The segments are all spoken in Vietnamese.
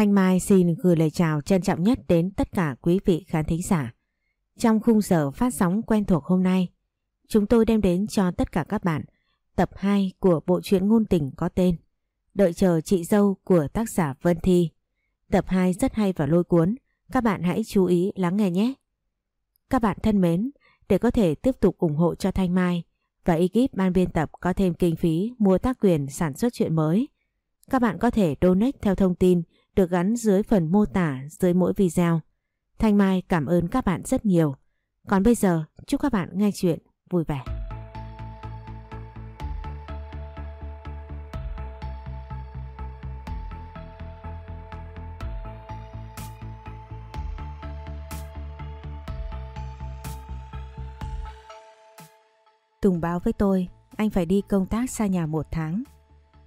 Thanh Mai xin gửi lời chào trân trọng nhất đến tất cả quý vị khán thính giả. Trong khung giờ phát sóng quen thuộc hôm nay, chúng tôi đem đến cho tất cả các bạn tập 2 của bộ truyện ngôn tình có tên Đợi chờ chị dâu của tác giả Vân Thi. Tập 2 rất hay và lôi cuốn, các bạn hãy chú ý lắng nghe nhé. Các bạn thân mến, để có thể tiếp tục ủng hộ cho Thanh Mai và ekip ban biên tập có thêm kinh phí mua tác quyền sản xuất chuyện mới, các bạn có thể donate theo thông tin được gắn dưới phần mô tả dưới mỗi video. Thanh Mai cảm ơn các bạn rất nhiều. Còn bây giờ, chúc các bạn nghe chuyện vui vẻ. Tùng báo với tôi, anh phải đi công tác xa nhà một tháng.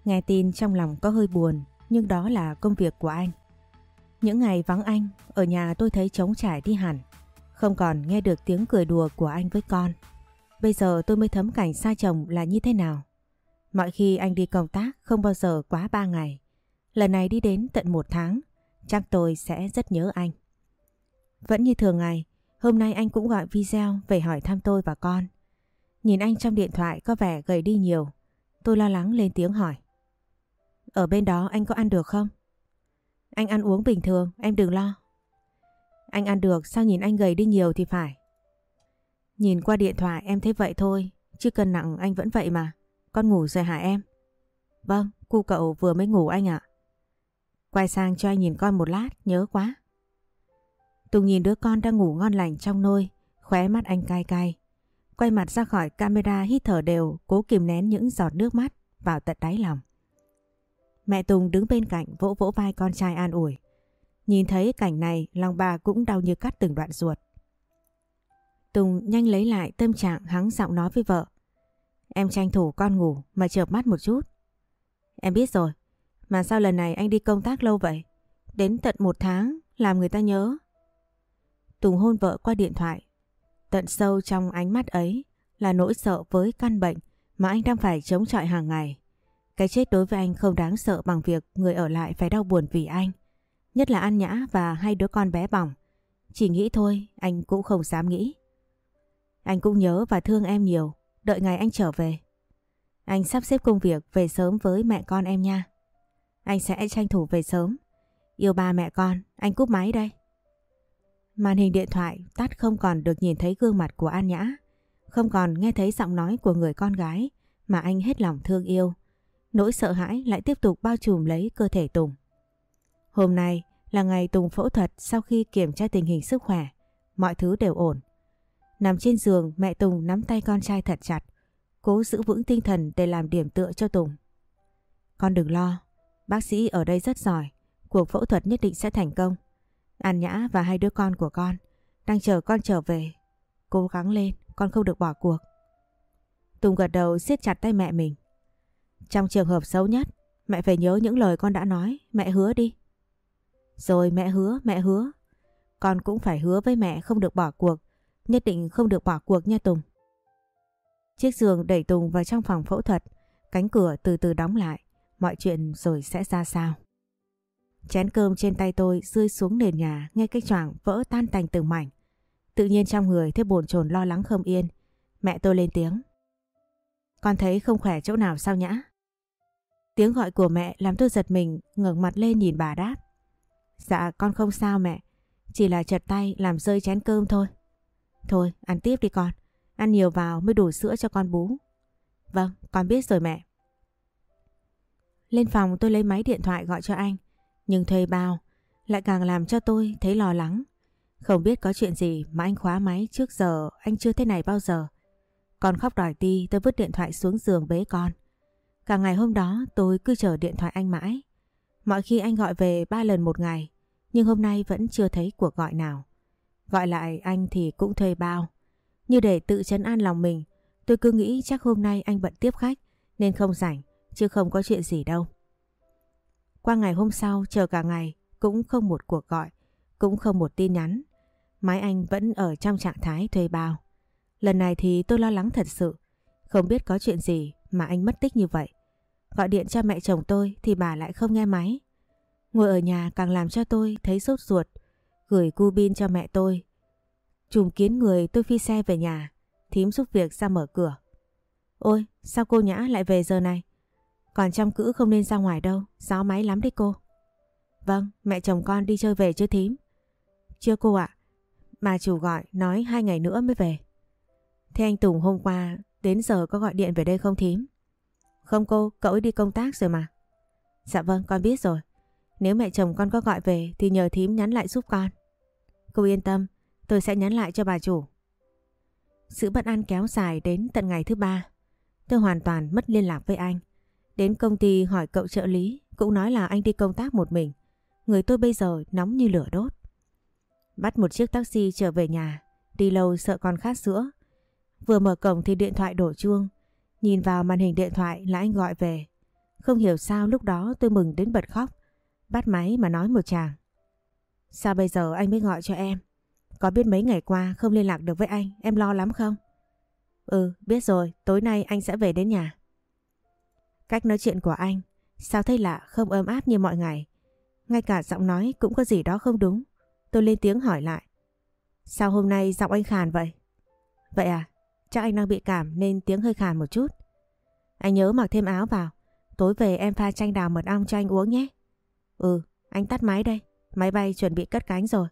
Nghe tin trong lòng có hơi buồn, nhưng đó là công việc của anh. Những ngày vắng anh, ở nhà tôi thấy trống trải đi hẳn, không còn nghe được tiếng cười đùa của anh với con. Bây giờ tôi mới thấm cảnh xa chồng là như thế nào. Mọi khi anh đi công tác không bao giờ quá ba ngày. Lần này đi đến tận một tháng, chắc tôi sẽ rất nhớ anh. Vẫn như thường ngày, hôm nay anh cũng gọi video về hỏi thăm tôi và con. Nhìn anh trong điện thoại có vẻ gầy đi nhiều. Tôi lo lắng lên tiếng hỏi. Ở bên đó anh có ăn được không? Anh ăn uống bình thường, em đừng lo. Anh ăn được, sao nhìn anh gầy đi nhiều thì phải. Nhìn qua điện thoại em thấy vậy thôi, chứ cân nặng anh vẫn vậy mà. Con ngủ rồi hả em? Vâng, cu cậu vừa mới ngủ anh ạ. Quay sang cho anh nhìn con một lát, nhớ quá. Tùng nhìn đứa con đang ngủ ngon lành trong nôi, khóe mắt anh cay cay. Quay mặt ra khỏi camera hít thở đều, cố kìm nén những giọt nước mắt vào tận đáy lòng. Mẹ Tùng đứng bên cạnh vỗ vỗ vai con trai an ủi. Nhìn thấy cảnh này lòng bà cũng đau như cắt từng đoạn ruột. Tùng nhanh lấy lại tâm trạng hắng giọng nói với vợ. Em tranh thủ con ngủ mà chợp mắt một chút. Em biết rồi, mà sao lần này anh đi công tác lâu vậy? Đến tận một tháng làm người ta nhớ. Tùng hôn vợ qua điện thoại. Tận sâu trong ánh mắt ấy là nỗi sợ với căn bệnh mà anh đang phải chống chọi hàng ngày. Cái chết đối với anh không đáng sợ bằng việc người ở lại phải đau buồn vì anh. Nhất là An Nhã và hai đứa con bé bỏng. Chỉ nghĩ thôi, anh cũng không dám nghĩ. Anh cũng nhớ và thương em nhiều, đợi ngày anh trở về. Anh sắp xếp công việc về sớm với mẹ con em nha. Anh sẽ tranh thủ về sớm. Yêu ba mẹ con, anh cúp máy đây. Màn hình điện thoại tắt không còn được nhìn thấy gương mặt của An Nhã. Không còn nghe thấy giọng nói của người con gái mà anh hết lòng thương yêu. Nỗi sợ hãi lại tiếp tục bao trùm lấy cơ thể Tùng. Hôm nay là ngày Tùng phẫu thuật sau khi kiểm tra tình hình sức khỏe. Mọi thứ đều ổn. Nằm trên giường mẹ Tùng nắm tay con trai thật chặt. Cố giữ vững tinh thần để làm điểm tựa cho Tùng. Con đừng lo. Bác sĩ ở đây rất giỏi. Cuộc phẫu thuật nhất định sẽ thành công. An Nhã và hai đứa con của con đang chờ con trở về. Cố gắng lên, con không được bỏ cuộc. Tùng gật đầu siết chặt tay mẹ mình. Trong trường hợp xấu nhất, mẹ phải nhớ những lời con đã nói, mẹ hứa đi. Rồi mẹ hứa, mẹ hứa. Con cũng phải hứa với mẹ không được bỏ cuộc, nhất định không được bỏ cuộc nha Tùng. Chiếc giường đẩy Tùng vào trong phòng phẫu thuật, cánh cửa từ từ đóng lại, mọi chuyện rồi sẽ ra sao. Chén cơm trên tay tôi rơi xuống nền nhà nghe cái choảng vỡ tan tành từng mảnh. Tự nhiên trong người thấy bồn chồn lo lắng không yên. Mẹ tôi lên tiếng. Con thấy không khỏe chỗ nào sao nhã? Tiếng gọi của mẹ làm tôi giật mình ngẩng mặt lên nhìn bà đáp. Dạ con không sao mẹ, chỉ là chật tay làm rơi chén cơm thôi. Thôi ăn tiếp đi con, ăn nhiều vào mới đủ sữa cho con bú. Vâng, con biết rồi mẹ. Lên phòng tôi lấy máy điện thoại gọi cho anh, nhưng thuê bao lại càng làm cho tôi thấy lo lắng. Không biết có chuyện gì mà anh khóa máy trước giờ anh chưa thế này bao giờ. Con khóc đòi ti tôi vứt điện thoại xuống giường bế con. Cả ngày hôm đó tôi cứ chờ điện thoại anh mãi. Mọi khi anh gọi về ba lần một ngày, nhưng hôm nay vẫn chưa thấy cuộc gọi nào. Gọi lại anh thì cũng thuê bao. Như để tự chấn an lòng mình, tôi cứ nghĩ chắc hôm nay anh bận tiếp khách nên không rảnh, chứ không có chuyện gì đâu. Qua ngày hôm sau chờ cả ngày cũng không một cuộc gọi, cũng không một tin nhắn. Máy anh vẫn ở trong trạng thái thuê bao. Lần này thì tôi lo lắng thật sự, không biết có chuyện gì mà anh mất tích như vậy. Gọi điện cho mẹ chồng tôi thì bà lại không nghe máy. Ngồi ở nhà càng làm cho tôi thấy sốt ruột. Gửi cu bin cho mẹ tôi. Trùm kiến người tôi phi xe về nhà. Thím giúp việc ra mở cửa. Ôi, sao cô Nhã lại về giờ này? Còn trong cữ không nên ra ngoài đâu, gió máy lắm đấy cô. Vâng, mẹ chồng con đi chơi về chưa thím? Chưa cô ạ, mà chủ gọi nói hai ngày nữa mới về. Thế anh Tùng hôm qua đến giờ có gọi điện về đây không thím? Không cô, cậu ấy đi công tác rồi mà. Dạ vâng, con biết rồi. Nếu mẹ chồng con có gọi về thì nhờ thím nhắn lại giúp con. Cô yên tâm, tôi sẽ nhắn lại cho bà chủ. Sự bất an kéo dài đến tận ngày thứ ba. Tôi hoàn toàn mất liên lạc với anh. Đến công ty hỏi cậu trợ lý cũng nói là anh đi công tác một mình. Người tôi bây giờ nóng như lửa đốt. Bắt một chiếc taxi trở về nhà. Đi lâu sợ con khát sữa. Vừa mở cổng thì điện thoại đổ chuông. Nhìn vào màn hình điện thoại là anh gọi về. Không hiểu sao lúc đó tôi mừng đến bật khóc. Bắt máy mà nói một chàng. Sao bây giờ anh mới gọi cho em? Có biết mấy ngày qua không liên lạc được với anh, em lo lắm không? Ừ, biết rồi, tối nay anh sẽ về đến nhà. Cách nói chuyện của anh, sao thấy lạ không ấm áp như mọi ngày. Ngay cả giọng nói cũng có gì đó không đúng. Tôi lên tiếng hỏi lại. Sao hôm nay giọng anh khàn vậy? Vậy à, chắc anh đang bị cảm nên tiếng hơi khàn một chút. Anh nhớ mặc thêm áo vào. Tối về em pha chanh đào mật ong cho anh uống nhé. Ừ, anh tắt máy đây. Máy bay chuẩn bị cất cánh rồi.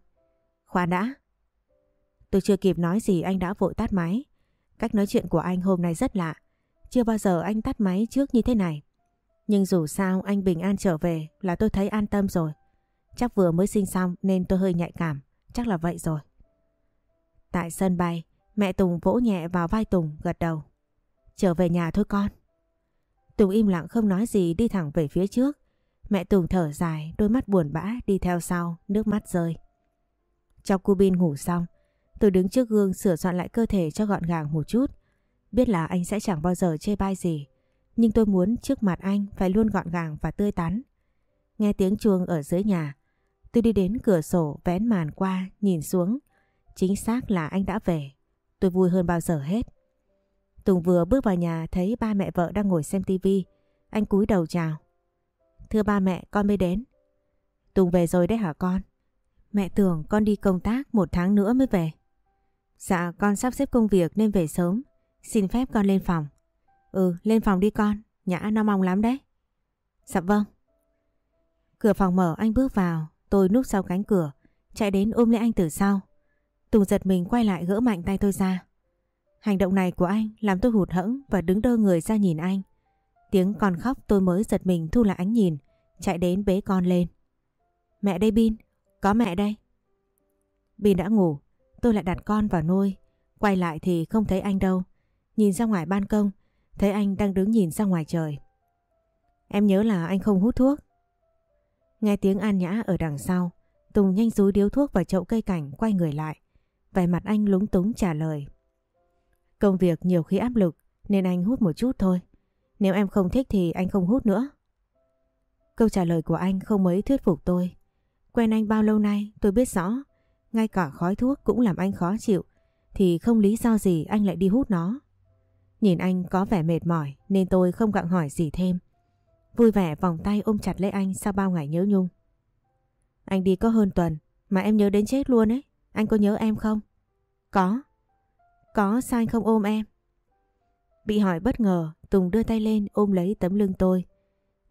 Khoan đã. Tôi chưa kịp nói gì anh đã vội tắt máy. Cách nói chuyện của anh hôm nay rất lạ. Chưa bao giờ anh tắt máy trước như thế này. Nhưng dù sao anh bình an trở về là tôi thấy an tâm rồi. Chắc vừa mới sinh xong nên tôi hơi nhạy cảm. Chắc là vậy rồi. Tại sân bay, mẹ Tùng vỗ nhẹ vào vai Tùng gật đầu. Trở về nhà thôi con. Tùng im lặng không nói gì đi thẳng về phía trước. Mẹ Tùng thở dài, đôi mắt buồn bã đi theo sau, nước mắt rơi. Trong cu bin ngủ xong, tôi đứng trước gương sửa soạn lại cơ thể cho gọn gàng một chút. Biết là anh sẽ chẳng bao giờ chê bai gì, nhưng tôi muốn trước mặt anh phải luôn gọn gàng và tươi tắn. Nghe tiếng chuông ở dưới nhà, tôi đi đến cửa sổ vén màn qua, nhìn xuống. Chính xác là anh đã về. Tôi vui hơn bao giờ hết. Tùng vừa bước vào nhà thấy ba mẹ vợ đang ngồi xem tivi. Anh cúi đầu chào. Thưa ba mẹ, con mới đến. Tùng về rồi đấy hả con? Mẹ tưởng con đi công tác một tháng nữa mới về. Dạ, con sắp xếp công việc nên về sớm. Xin phép con lên phòng. Ừ, lên phòng đi con. Nhã nó mong lắm đấy. Dạ vâng. Cửa phòng mở anh bước vào. Tôi núp sau cánh cửa. Chạy đến ôm lấy anh từ sau. Tùng giật mình quay lại gỡ mạnh tay tôi ra. Hành động này của anh làm tôi hụt hẫng và đứng đơ người ra nhìn anh. Tiếng con khóc tôi mới giật mình thu lại ánh nhìn, chạy đến bế con lên. Mẹ đây Bin, có mẹ đây. Bin đã ngủ, tôi lại đặt con vào nuôi. Quay lại thì không thấy anh đâu. Nhìn ra ngoài ban công, thấy anh đang đứng nhìn ra ngoài trời. Em nhớ là anh không hút thuốc. Nghe tiếng An Nhã ở đằng sau, Tùng nhanh rúi điếu thuốc vào chậu cây cảnh quay người lại. Vẻ mặt anh lúng túng trả lời. Công việc nhiều khi áp lực, nên anh hút một chút thôi. Nếu em không thích thì anh không hút nữa. Câu trả lời của anh không mấy thuyết phục tôi. Quen anh bao lâu nay, tôi biết rõ. Ngay cả khói thuốc cũng làm anh khó chịu. Thì không lý do gì anh lại đi hút nó. Nhìn anh có vẻ mệt mỏi, nên tôi không gặng hỏi gì thêm. Vui vẻ vòng tay ôm chặt lấy anh sau bao ngày nhớ nhung. Anh đi có hơn tuần, mà em nhớ đến chết luôn ấy. Anh có nhớ em không? Có. Có sao anh không ôm em? Bị hỏi bất ngờ, Tùng đưa tay lên ôm lấy tấm lưng tôi.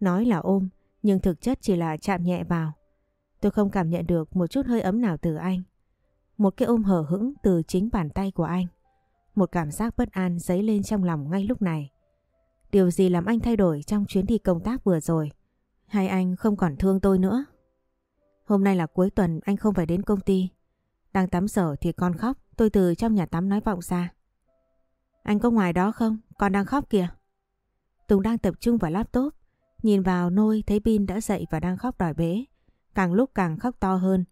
Nói là ôm, nhưng thực chất chỉ là chạm nhẹ vào. Tôi không cảm nhận được một chút hơi ấm nào từ anh. Một cái ôm hở hững từ chính bàn tay của anh. Một cảm giác bất an dấy lên trong lòng ngay lúc này. Điều gì làm anh thay đổi trong chuyến đi công tác vừa rồi? Hay anh không còn thương tôi nữa? Hôm nay là cuối tuần anh không phải đến công ty. Đang tắm sở thì con khóc, tôi từ trong nhà tắm nói vọng ra. Anh có ngoài đó không? Con đang khóc kìa. Tùng đang tập trung vào laptop, nhìn vào nôi thấy Bin đã dậy và đang khóc đòi bế. Càng lúc càng khóc to hơn.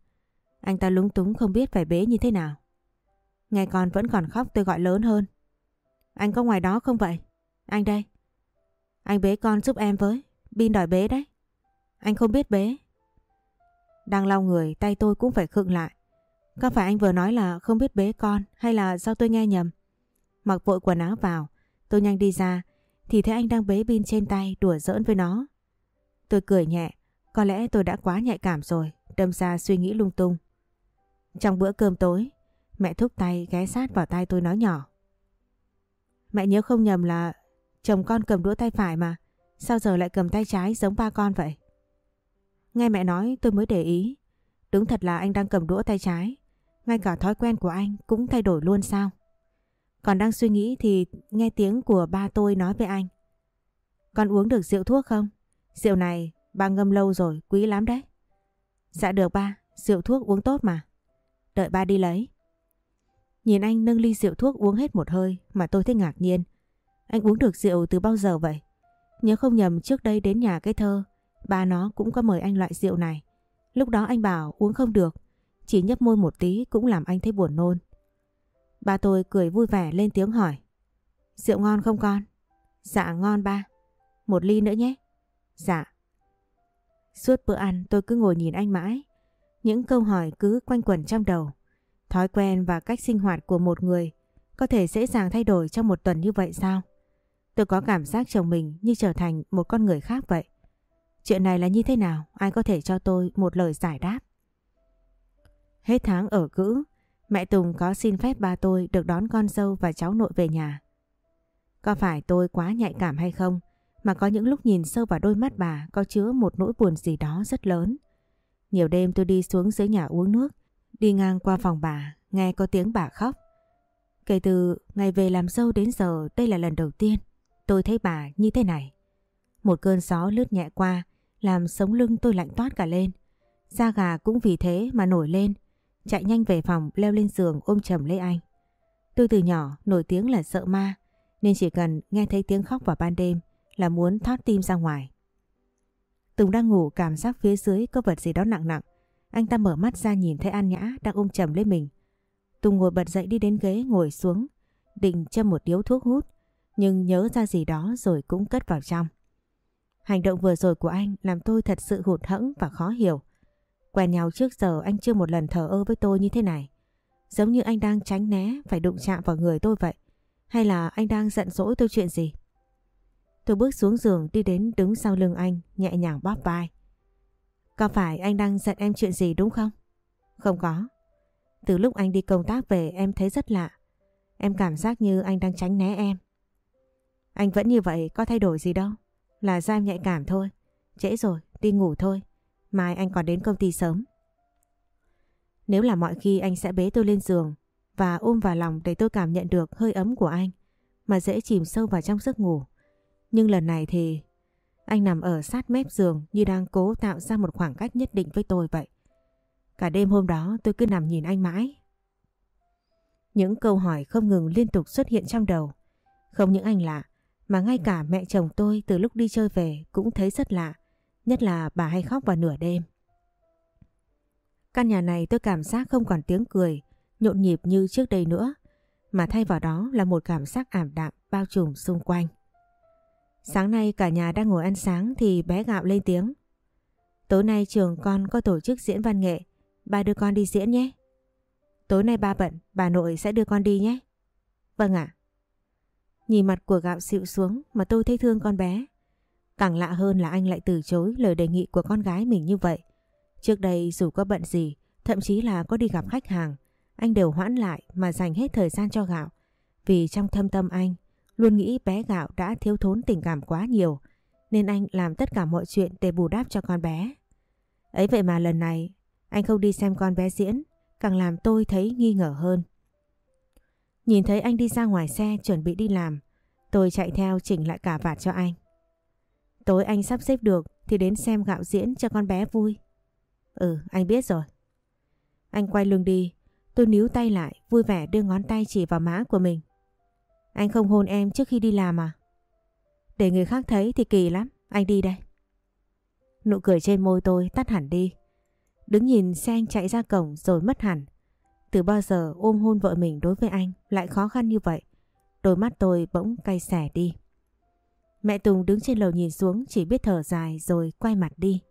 Anh ta lúng túng không biết phải bế như thế nào. Nghe con vẫn còn khóc tôi gọi lớn hơn. Anh có ngoài đó không vậy? Anh đây. Anh bế con giúp em với. Bin đòi bế đấy. Anh không biết bế. Đang lau người tay tôi cũng phải khựng lại. Có phải anh vừa nói là không biết bế con hay là do tôi nghe nhầm? Mặc vội quần áo vào, tôi nhanh đi ra thì thấy anh đang bế pin trên tay đùa giỡn với nó. Tôi cười nhẹ, Có lẽ tôi đã quá nhạy cảm rồi, đâm ra suy nghĩ lung tung. Trong bữa cơm tối, mẹ thúc tay ghé sát vào tay tôi nói nhỏ. Mẹ nhớ không nhầm là chồng con cầm đũa tay phải mà, sao giờ lại cầm tay trái giống ba con vậy? Nghe mẹ nói tôi mới để ý, đúng thật là anh đang cầm đũa tay trái, ngay cả thói quen của anh cũng thay đổi luôn sao? Còn đang suy nghĩ thì nghe tiếng của ba tôi nói với anh. Con uống được rượu thuốc không? Rượu này ba ngâm lâu rồi, quý lắm đấy. Dạ được ba, rượu thuốc uống tốt mà. Đợi ba đi lấy. Nhìn anh nâng ly rượu thuốc uống hết một hơi mà tôi thấy ngạc nhiên. Anh uống được rượu từ bao giờ vậy? Nhớ không nhầm trước đây đến nhà cái thơ, ba nó cũng có mời anh loại rượu này. Lúc đó anh bảo uống không được, chỉ nhấp môi một tí cũng làm anh thấy buồn nôn. Ba tôi cười vui vẻ lên tiếng hỏi. Rượu ngon không con? Dạ ngon ba. Một ly nữa nhé. Dạ. Suốt bữa ăn tôi cứ ngồi nhìn anh mãi. Những câu hỏi cứ quanh quẩn trong đầu. Thói quen và cách sinh hoạt của một người có thể dễ dàng thay đổi trong một tuần như vậy sao? Tôi có cảm giác chồng mình như trở thành một con người khác vậy. Chuyện này là như thế nào? Ai có thể cho tôi một lời giải đáp? Hết tháng ở cữ, mẹ Tùng có xin phép ba tôi được đón con dâu và cháu nội về nhà. Có phải tôi quá nhạy cảm hay không mà có những lúc nhìn sâu vào đôi mắt bà có chứa một nỗi buồn gì đó rất lớn. Nhiều đêm tôi đi xuống dưới nhà uống nước, đi ngang qua phòng bà, nghe có tiếng bà khóc. Kể từ ngày về làm dâu đến giờ đây là lần đầu tiên tôi thấy bà như thế này. Một cơn gió lướt nhẹ qua làm sống lưng tôi lạnh toát cả lên. Da gà cũng vì thế mà nổi lên, chạy nhanh về phòng leo lên giường ôm chầm lấy anh. Tôi từ nhỏ nổi tiếng là sợ ma nên chỉ cần nghe thấy tiếng khóc vào ban đêm là muốn thoát tim ra ngoài. Tùng đang ngủ cảm giác phía dưới có vật gì đó nặng nặng. Anh ta mở mắt ra nhìn thấy An Nhã đang ôm chầm lấy mình. Tùng ngồi bật dậy đi đến ghế ngồi xuống, định châm một điếu thuốc hút, nhưng nhớ ra gì đó rồi cũng cất vào trong. Hành động vừa rồi của anh làm tôi thật sự hụt hẫng và khó hiểu. Quen nhau trước giờ anh chưa một lần thờ ơ với tôi như thế này. Giống như anh đang tránh né phải đụng chạm vào người tôi vậy. Hay là anh đang giận dỗi tôi chuyện gì? Tôi bước xuống giường đi đến đứng sau lưng anh, nhẹ nhàng bóp vai. Có phải anh đang giận em chuyện gì đúng không? Không có. Từ lúc anh đi công tác về em thấy rất lạ. Em cảm giác như anh đang tránh né em. Anh vẫn như vậy có thay đổi gì đâu. Là do em nhạy cảm thôi. Trễ rồi, đi ngủ thôi. Mai anh còn đến công ty sớm. Nếu là mọi khi anh sẽ bế tôi lên giường và ôm vào lòng để tôi cảm nhận được hơi ấm của anh mà dễ chìm sâu vào trong giấc ngủ. Nhưng lần này thì anh nằm ở sát mép giường như đang cố tạo ra một khoảng cách nhất định với tôi vậy. Cả đêm hôm đó tôi cứ nằm nhìn anh mãi. Những câu hỏi không ngừng liên tục xuất hiện trong đầu. Không những anh lạ, mà ngay cả mẹ chồng tôi từ lúc đi chơi về cũng thấy rất lạ. Nhất là bà hay khóc vào nửa đêm. Căn nhà này tôi cảm giác không còn tiếng cười, nhộn nhịp như trước đây nữa. Mà thay vào đó là một cảm giác ảm đạm bao trùm xung quanh. Sáng nay cả nhà đang ngồi ăn sáng thì bé gạo lên tiếng. Tối nay trường con có tổ chức diễn văn nghệ, ba đưa con đi diễn nhé. Tối nay ba bận, bà nội sẽ đưa con đi nhé. Vâng ạ. Nhìn mặt của gạo xịu xuống mà tôi thấy thương con bé. Càng lạ hơn là anh lại từ chối lời đề nghị của con gái mình như vậy. Trước đây dù có bận gì, thậm chí là có đi gặp khách hàng, anh đều hoãn lại mà dành hết thời gian cho gạo. Vì trong thâm tâm anh, Luôn nghĩ bé Gạo đã thiếu thốn tình cảm quá nhiều nên anh làm tất cả mọi chuyện để bù đắp cho con bé. Ấy vậy mà lần này anh không đi xem con bé diễn càng làm tôi thấy nghi ngờ hơn. Nhìn thấy anh đi ra ngoài xe chuẩn bị đi làm tôi chạy theo chỉnh lại cả vạt cho anh. Tối anh sắp xếp được thì đến xem gạo diễn cho con bé vui. Ừ, anh biết rồi. Anh quay lưng đi, tôi níu tay lại, vui vẻ đưa ngón tay chỉ vào má của mình. Anh không hôn em trước khi đi làm à? Để người khác thấy thì kỳ lắm, anh đi đây. Nụ cười trên môi tôi tắt hẳn đi. Đứng nhìn xe anh chạy ra cổng rồi mất hẳn. Từ bao giờ ôm hôn vợ mình đối với anh lại khó khăn như vậy. Đôi mắt tôi bỗng cay xẻ đi. Mẹ Tùng đứng trên lầu nhìn xuống chỉ biết thở dài rồi quay mặt đi.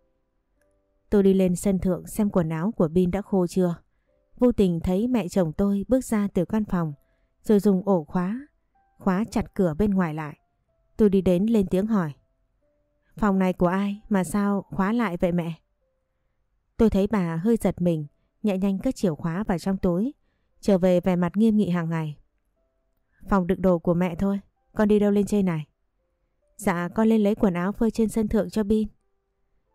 Tôi đi lên sân thượng xem quần áo của Bin đã khô chưa. Vô tình thấy mẹ chồng tôi bước ra từ căn phòng rồi dùng ổ khóa khóa chặt cửa bên ngoài lại. Tôi đi đến lên tiếng hỏi. Phòng này của ai mà sao khóa lại vậy mẹ? Tôi thấy bà hơi giật mình, nhẹ nhanh cất chìa khóa vào trong túi, trở về vẻ mặt nghiêm nghị hàng ngày. Phòng đựng đồ của mẹ thôi, con đi đâu lên trên này? Dạ con lên lấy quần áo phơi trên sân thượng cho Bin.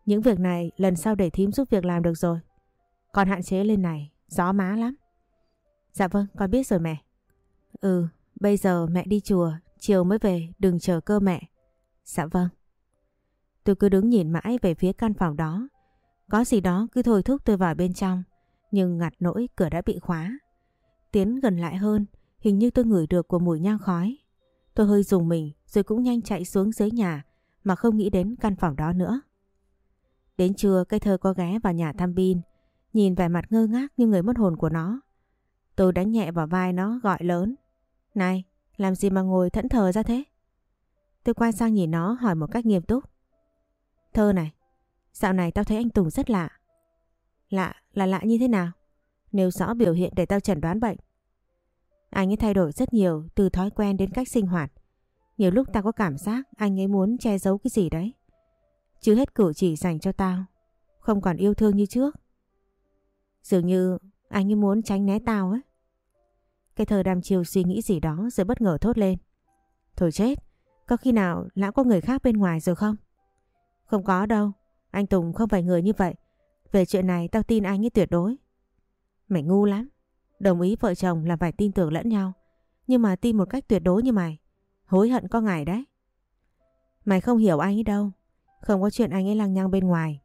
Những việc này lần sau để thím giúp việc làm được rồi. Con hạn chế lên này, gió má lắm. Dạ vâng, con biết rồi mẹ. Ừ, bây giờ mẹ đi chùa, chiều mới về, đừng chờ cơ mẹ. Dạ vâng. Tôi cứ đứng nhìn mãi về phía căn phòng đó. Có gì đó cứ thôi thúc tôi vào bên trong, nhưng ngặt nỗi cửa đã bị khóa. Tiến gần lại hơn, hình như tôi ngửi được của mùi nhang khói. Tôi hơi dùng mình rồi cũng nhanh chạy xuống dưới nhà mà không nghĩ đến căn phòng đó nữa. Đến trưa cây thơ có ghé vào nhà thăm Bin, nhìn vẻ mặt ngơ ngác như người mất hồn của nó. Tôi đánh nhẹ vào vai nó gọi lớn. Này, làm gì mà ngồi thẫn thờ ra thế? Tôi quay sang nhìn nó hỏi một cách nghiêm túc. Thơ này, dạo này tao thấy anh Tùng rất lạ. Lạ là lạ như thế nào? Nêu rõ biểu hiện để tao chẩn đoán bệnh. Anh ấy thay đổi rất nhiều từ thói quen đến cách sinh hoạt. Nhiều lúc ta có cảm giác anh ấy muốn che giấu cái gì đấy. Chứ hết cử chỉ dành cho tao. Không còn yêu thương như trước. Dường như anh ấy muốn tránh né tao ấy. Cái thời đàm chiều suy nghĩ gì đó rồi bất ngờ thốt lên. Thôi chết, có khi nào lão có người khác bên ngoài rồi không? Không có đâu, anh Tùng không phải người như vậy. Về chuyện này tao tin anh ấy tuyệt đối. Mày ngu lắm. Đồng ý vợ chồng là phải tin tưởng lẫn nhau. Nhưng mà tin một cách tuyệt đối như mày. Hối hận có ngày đấy. Mày không hiểu anh ấy đâu. Không có chuyện anh ấy lăng nhăng bên ngoài.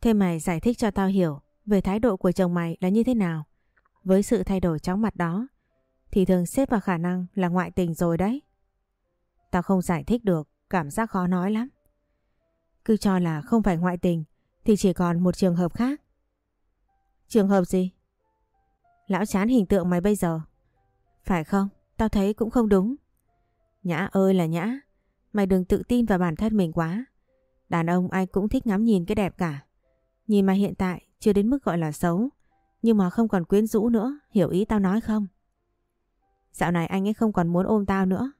Thế mày giải thích cho tao hiểu về thái độ của chồng mày là như thế nào. Với sự thay đổi chóng mặt đó thì thường xếp vào khả năng là ngoại tình rồi đấy. Tao không giải thích được, cảm giác khó nói lắm. Cứ cho là không phải ngoại tình thì chỉ còn một trường hợp khác. Trường hợp gì? Lão chán hình tượng mày bây giờ. Phải không? Tao thấy cũng không đúng. Nhã ơi là Nhã, mày đừng tự tin vào bản thân mình quá. Đàn ông ai cũng thích ngắm nhìn cái đẹp cả. Nhìn mà hiện tại chưa đến mức gọi là xấu, nhưng mà không còn quyến rũ nữa, hiểu ý tao nói không? Dạo này anh ấy không còn muốn ôm tao nữa.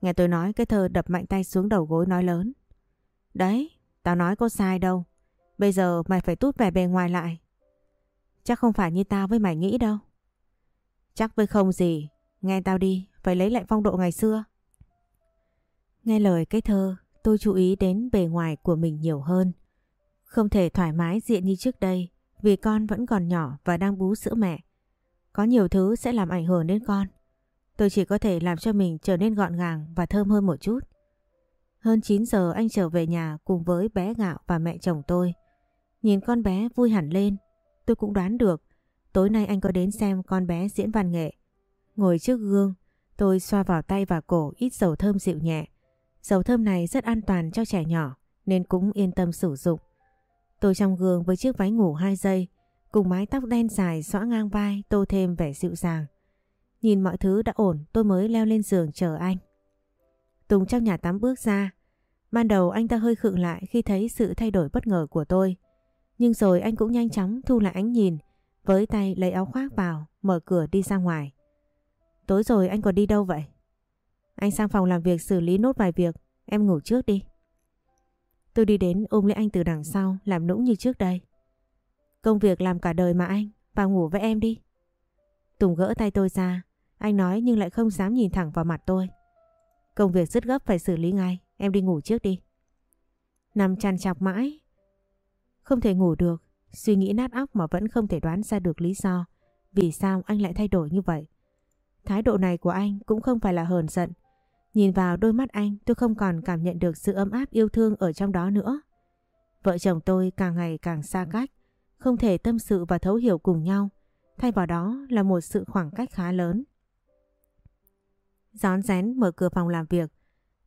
Nghe tôi nói cái thơ đập mạnh tay xuống đầu gối nói lớn. Đấy, tao nói có sai đâu. Bây giờ mày phải tút vẻ bề ngoài lại. Chắc không phải như tao với mày nghĩ đâu. Chắc với không gì, nghe tao đi, phải lấy lại phong độ ngày xưa. Nghe lời cái thơ, tôi chú ý đến bề ngoài của mình nhiều hơn. Không thể thoải mái diện như trước đây vì con vẫn còn nhỏ và đang bú sữa mẹ. Có nhiều thứ sẽ làm ảnh hưởng đến con. Tôi chỉ có thể làm cho mình trở nên gọn gàng và thơm hơn một chút. Hơn 9 giờ anh trở về nhà cùng với bé Gạo và mẹ chồng tôi. Nhìn con bé vui hẳn lên, tôi cũng đoán được tối nay anh có đến xem con bé diễn văn nghệ. Ngồi trước gương, tôi xoa vào tay và cổ ít dầu thơm dịu nhẹ. Dầu thơm này rất an toàn cho trẻ nhỏ nên cũng yên tâm sử dụng. Tôi trong gương với chiếc váy ngủ 2 giây, cùng mái tóc đen dài xõa ngang vai tô thêm vẻ dịu dàng. Nhìn mọi thứ đã ổn tôi mới leo lên giường chờ anh. Tùng trong nhà tắm bước ra. Ban đầu anh ta hơi khựng lại khi thấy sự thay đổi bất ngờ của tôi. Nhưng rồi anh cũng nhanh chóng thu lại ánh nhìn, với tay lấy áo khoác vào, mở cửa đi ra ngoài. Tối rồi anh còn đi đâu vậy? Anh sang phòng làm việc xử lý nốt vài việc, em ngủ trước đi. Tôi đi đến ôm lấy anh từ đằng sau, làm nũng như trước đây. Công việc làm cả đời mà anh, vào ngủ với em đi. Tùng gỡ tay tôi ra, anh nói nhưng lại không dám nhìn thẳng vào mặt tôi. Công việc rất gấp phải xử lý ngay, em đi ngủ trước đi. Nằm chăn chọc mãi. Không thể ngủ được, suy nghĩ nát óc mà vẫn không thể đoán ra được lý do vì sao anh lại thay đổi như vậy. Thái độ này của anh cũng không phải là hờn giận. Nhìn vào đôi mắt anh tôi không còn cảm nhận được sự ấm áp yêu thương ở trong đó nữa. Vợ chồng tôi càng ngày càng xa cách, không thể tâm sự và thấu hiểu cùng nhau. Thay vào đó là một sự khoảng cách khá lớn. Gión rén mở cửa phòng làm việc.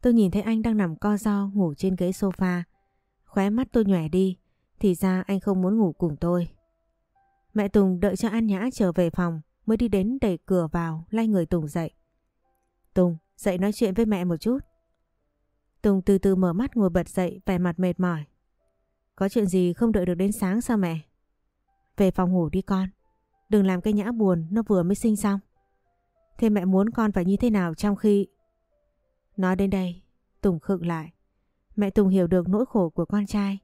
Tôi nhìn thấy anh đang nằm co ro ngủ trên ghế sofa. Khóe mắt tôi nhòe đi. Thì ra anh không muốn ngủ cùng tôi. Mẹ Tùng đợi cho An Nhã trở về phòng mới đi đến đẩy cửa vào lay người Tùng dậy. Tùng, dậy nói chuyện với mẹ một chút. Tùng từ từ mở mắt ngồi bật dậy vẻ mặt mệt mỏi. Có chuyện gì không đợi được đến sáng sao mẹ? Về phòng ngủ đi con. Đừng làm cái nhã buồn nó vừa mới sinh xong. Thế mẹ muốn con phải như thế nào trong khi... Nói đến đây, Tùng khựng lại. Mẹ Tùng hiểu được nỗi khổ của con trai.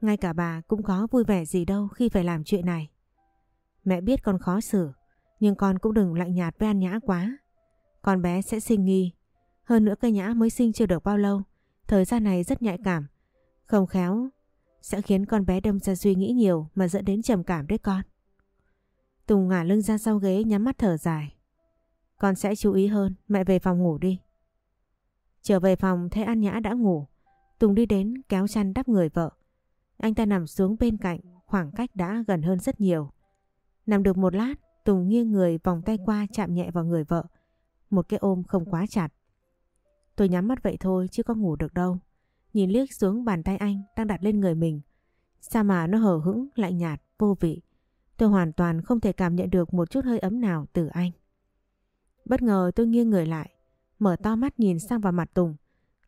Ngay cả bà cũng có vui vẻ gì đâu khi phải làm chuyện này. Mẹ biết con khó xử, nhưng con cũng đừng lạnh nhạt với An Nhã quá. Con bé sẽ sinh nghi. Hơn nữa cây Nhã mới sinh chưa được bao lâu. Thời gian này rất nhạy cảm. Không khéo sẽ khiến con bé đâm ra suy nghĩ nhiều mà dẫn đến trầm cảm đấy con. Tùng ngả lưng ra sau ghế nhắm mắt thở dài. Con sẽ chú ý hơn, mẹ về phòng ngủ đi. Trở về phòng thấy An Nhã đã ngủ. Tùng đi đến kéo chăn đắp người vợ. Anh ta nằm xuống bên cạnh, khoảng cách đã gần hơn rất nhiều. Nằm được một lát, Tùng nghiêng người vòng tay qua chạm nhẹ vào người vợ. Một cái ôm không quá chặt. Tôi nhắm mắt vậy thôi chứ có ngủ được đâu. Nhìn liếc xuống bàn tay anh đang đặt lên người mình. Sao mà nó hở hững, lạnh nhạt, vô vị. Tôi hoàn toàn không thể cảm nhận được một chút hơi ấm nào từ anh. Bất ngờ tôi nghiêng người lại, mở to mắt nhìn sang vào mặt Tùng,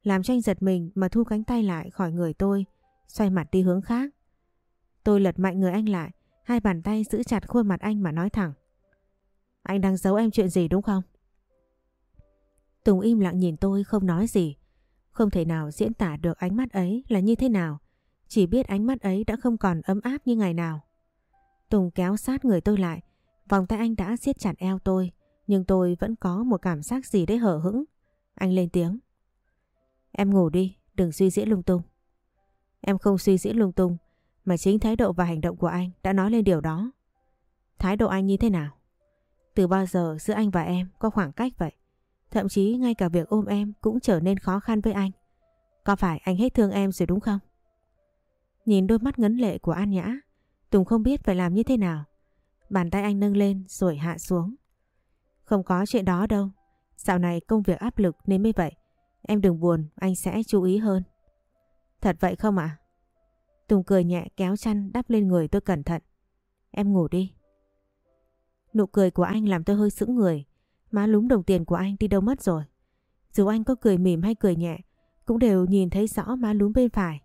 làm cho anh giật mình mà thu cánh tay lại khỏi người tôi, xoay mặt đi hướng khác. Tôi lật mạnh người anh lại, hai bàn tay giữ chặt khuôn mặt anh mà nói thẳng. Anh đang giấu em chuyện gì đúng không? Tùng im lặng nhìn tôi không nói gì. Không thể nào diễn tả được ánh mắt ấy là như thế nào. Chỉ biết ánh mắt ấy đã không còn ấm áp như ngày nào. Tùng kéo sát người tôi lại. Vòng tay anh đã siết chặt eo tôi. Nhưng tôi vẫn có một cảm giác gì đấy hở hững. Anh lên tiếng. Em ngủ đi, đừng suy diễn lung tung. Em không suy diễn lung tung, mà chính thái độ và hành động của anh đã nói lên điều đó. Thái độ anh như thế nào? Từ bao giờ giữa anh và em có khoảng cách vậy? Thậm chí ngay cả việc ôm em cũng trở nên khó khăn với anh. Có phải anh hết thương em rồi đúng không? Nhìn đôi mắt ngấn lệ của An Nhã, Tùng không biết phải làm như thế nào. Bàn tay anh nâng lên rồi hạ xuống. Không có chuyện đó đâu. Dạo này công việc áp lực nên mới vậy. Em đừng buồn, anh sẽ chú ý hơn. Thật vậy không ạ? Tùng cười nhẹ kéo chăn đắp lên người tôi cẩn thận. Em ngủ đi. Nụ cười của anh làm tôi hơi sững người. Má lúm đồng tiền của anh đi đâu mất rồi. Dù anh có cười mỉm hay cười nhẹ, cũng đều nhìn thấy rõ má lúm bên phải.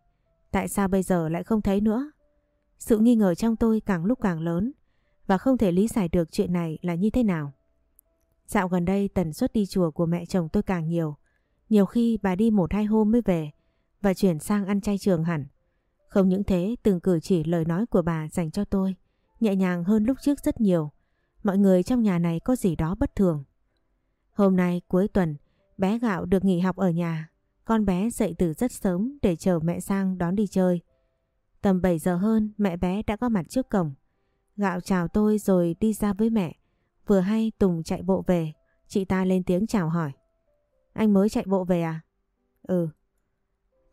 Tại sao bây giờ lại không thấy nữa? Sự nghi ngờ trong tôi càng lúc càng lớn và không thể lý giải được chuyện này là như thế nào. Dạo gần đây tần suất đi chùa của mẹ chồng tôi càng nhiều. Nhiều khi bà đi một hai hôm mới về và chuyển sang ăn chay trường hẳn. Không những thế từng cử chỉ lời nói của bà dành cho tôi nhẹ nhàng hơn lúc trước rất nhiều. Mọi người trong nhà này có gì đó bất thường. Hôm nay cuối tuần bé Gạo được nghỉ học ở nhà. Con bé dậy từ rất sớm để chờ mẹ sang đón đi chơi. Tầm 7 giờ hơn mẹ bé đã có mặt trước cổng. Gạo chào tôi rồi đi ra với mẹ. Vừa hay Tùng chạy bộ về, chị ta lên tiếng chào hỏi. Anh mới chạy bộ về à? Ừ.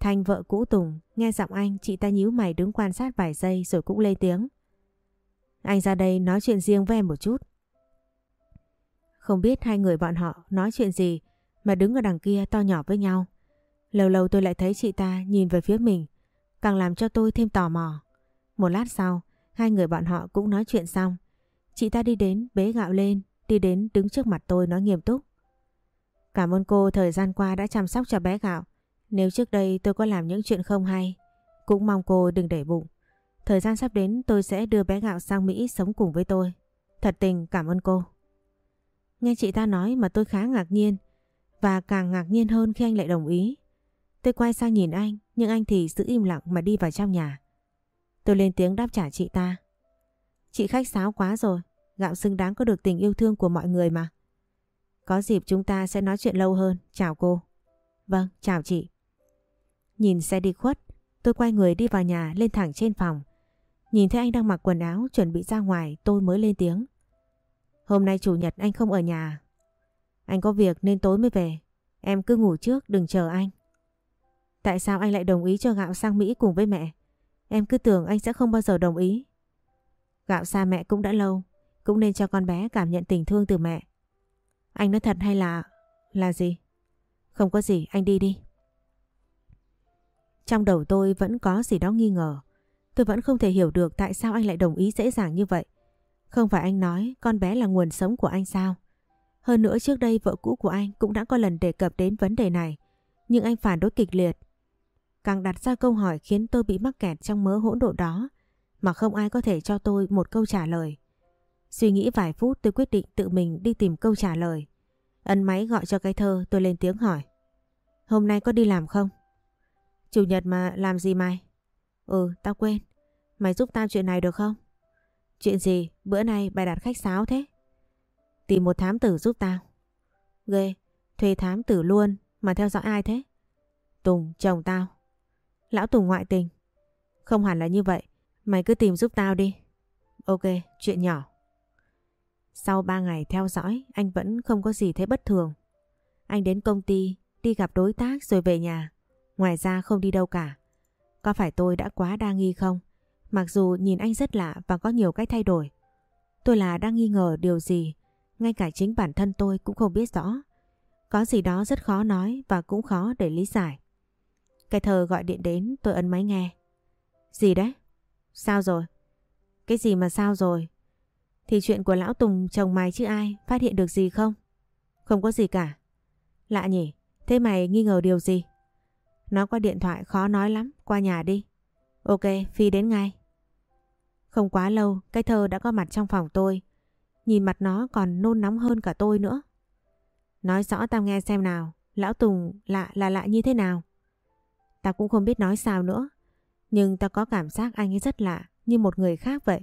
Thanh vợ cũ Tùng, nghe giọng anh, chị ta nhíu mày đứng quan sát vài giây rồi cũng lên tiếng. Anh ra đây nói chuyện riêng với em một chút. Không biết hai người bọn họ nói chuyện gì mà đứng ở đằng kia to nhỏ với nhau. Lâu lâu tôi lại thấy chị ta nhìn về phía mình, càng làm cho tôi thêm tò mò. Một lát sau, hai người bọn họ cũng nói chuyện xong. Chị ta đi đến bế gạo lên, đi đến đứng trước mặt tôi nói nghiêm túc. Cảm ơn cô thời gian qua đã chăm sóc cho bé gạo. Nếu trước đây tôi có làm những chuyện không hay, cũng mong cô đừng để bụng. Thời gian sắp đến tôi sẽ đưa bé gạo sang Mỹ sống cùng với tôi. Thật tình cảm ơn cô. Nghe chị ta nói mà tôi khá ngạc nhiên và càng ngạc nhiên hơn khi anh lại đồng ý. Tôi quay sang nhìn anh nhưng anh thì giữ im lặng mà đi vào trong nhà. Tôi lên tiếng đáp trả chị ta. Chị khách sáo quá rồi, gạo xứng đáng có được tình yêu thương của mọi người mà. Có dịp chúng ta sẽ nói chuyện lâu hơn, chào cô. Vâng, chào chị. Nhìn xe đi khuất, tôi quay người đi vào nhà lên thẳng trên phòng. Nhìn thấy anh đang mặc quần áo chuẩn bị ra ngoài tôi mới lên tiếng. Hôm nay chủ nhật anh không ở nhà. Anh có việc nên tối mới về. Em cứ ngủ trước đừng chờ anh. Tại sao anh lại đồng ý cho Gạo sang Mỹ cùng với mẹ? Em cứ tưởng anh sẽ không bao giờ đồng ý. Gạo xa mẹ cũng đã lâu. Cũng nên cho con bé cảm nhận tình thương từ mẹ. Anh nói thật hay là... Là gì? Không có gì, anh đi đi. Trong đầu tôi vẫn có gì đó nghi ngờ. Tôi vẫn không thể hiểu được tại sao anh lại đồng ý dễ dàng như vậy. Không phải anh nói con bé là nguồn sống của anh sao? Hơn nữa trước đây vợ cũ của anh cũng đã có lần đề cập đến vấn đề này. Nhưng anh phản đối kịch liệt. Càng đặt ra câu hỏi khiến tôi bị mắc kẹt trong mớ hỗn độn đó, mà không ai có thể cho tôi một câu trả lời. Suy nghĩ vài phút tôi quyết định tự mình đi tìm câu trả lời. Ấn máy gọi cho cái thơ, tôi lên tiếng hỏi. Hôm nay có đi làm không? Chủ nhật mà làm gì mày? Ừ, tao quên. Mày giúp tao chuyện này được không? Chuyện gì? Bữa nay bày đặt khách sáo thế? Tìm một thám tử giúp tao. Ghê, thuê thám tử luôn mà theo dõi ai thế? Tùng, chồng tao. Lão Tùng ngoại tình. Không hẳn là như vậy. Mày cứ tìm giúp tao đi. Ok, chuyện nhỏ. Sau 3 ngày theo dõi, anh vẫn không có gì thấy bất thường. Anh đến công ty, đi gặp đối tác rồi về nhà. Ngoài ra không đi đâu cả. Có phải tôi đã quá đa nghi không? Mặc dù nhìn anh rất lạ và có nhiều cách thay đổi. Tôi là đang nghi ngờ điều gì, ngay cả chính bản thân tôi cũng không biết rõ. Có gì đó rất khó nói và cũng khó để lý giải. Cái thờ gọi điện đến tôi ấn máy nghe. Gì đấy? Sao rồi? Cái gì mà sao rồi? Thì chuyện của lão Tùng chồng mày chứ ai, phát hiện được gì không? Không có gì cả. Lạ nhỉ, thế mày nghi ngờ điều gì? Nó qua điện thoại khó nói lắm, qua nhà đi. Ok, Phi đến ngay. Không quá lâu, cái thơ đã có mặt trong phòng tôi. Nhìn mặt nó còn nôn nóng hơn cả tôi nữa. Nói rõ tao nghe xem nào, lão Tùng lạ là lạ như thế nào. Tao cũng không biết nói sao nữa. Nhưng tao có cảm giác anh ấy rất lạ, như một người khác vậy.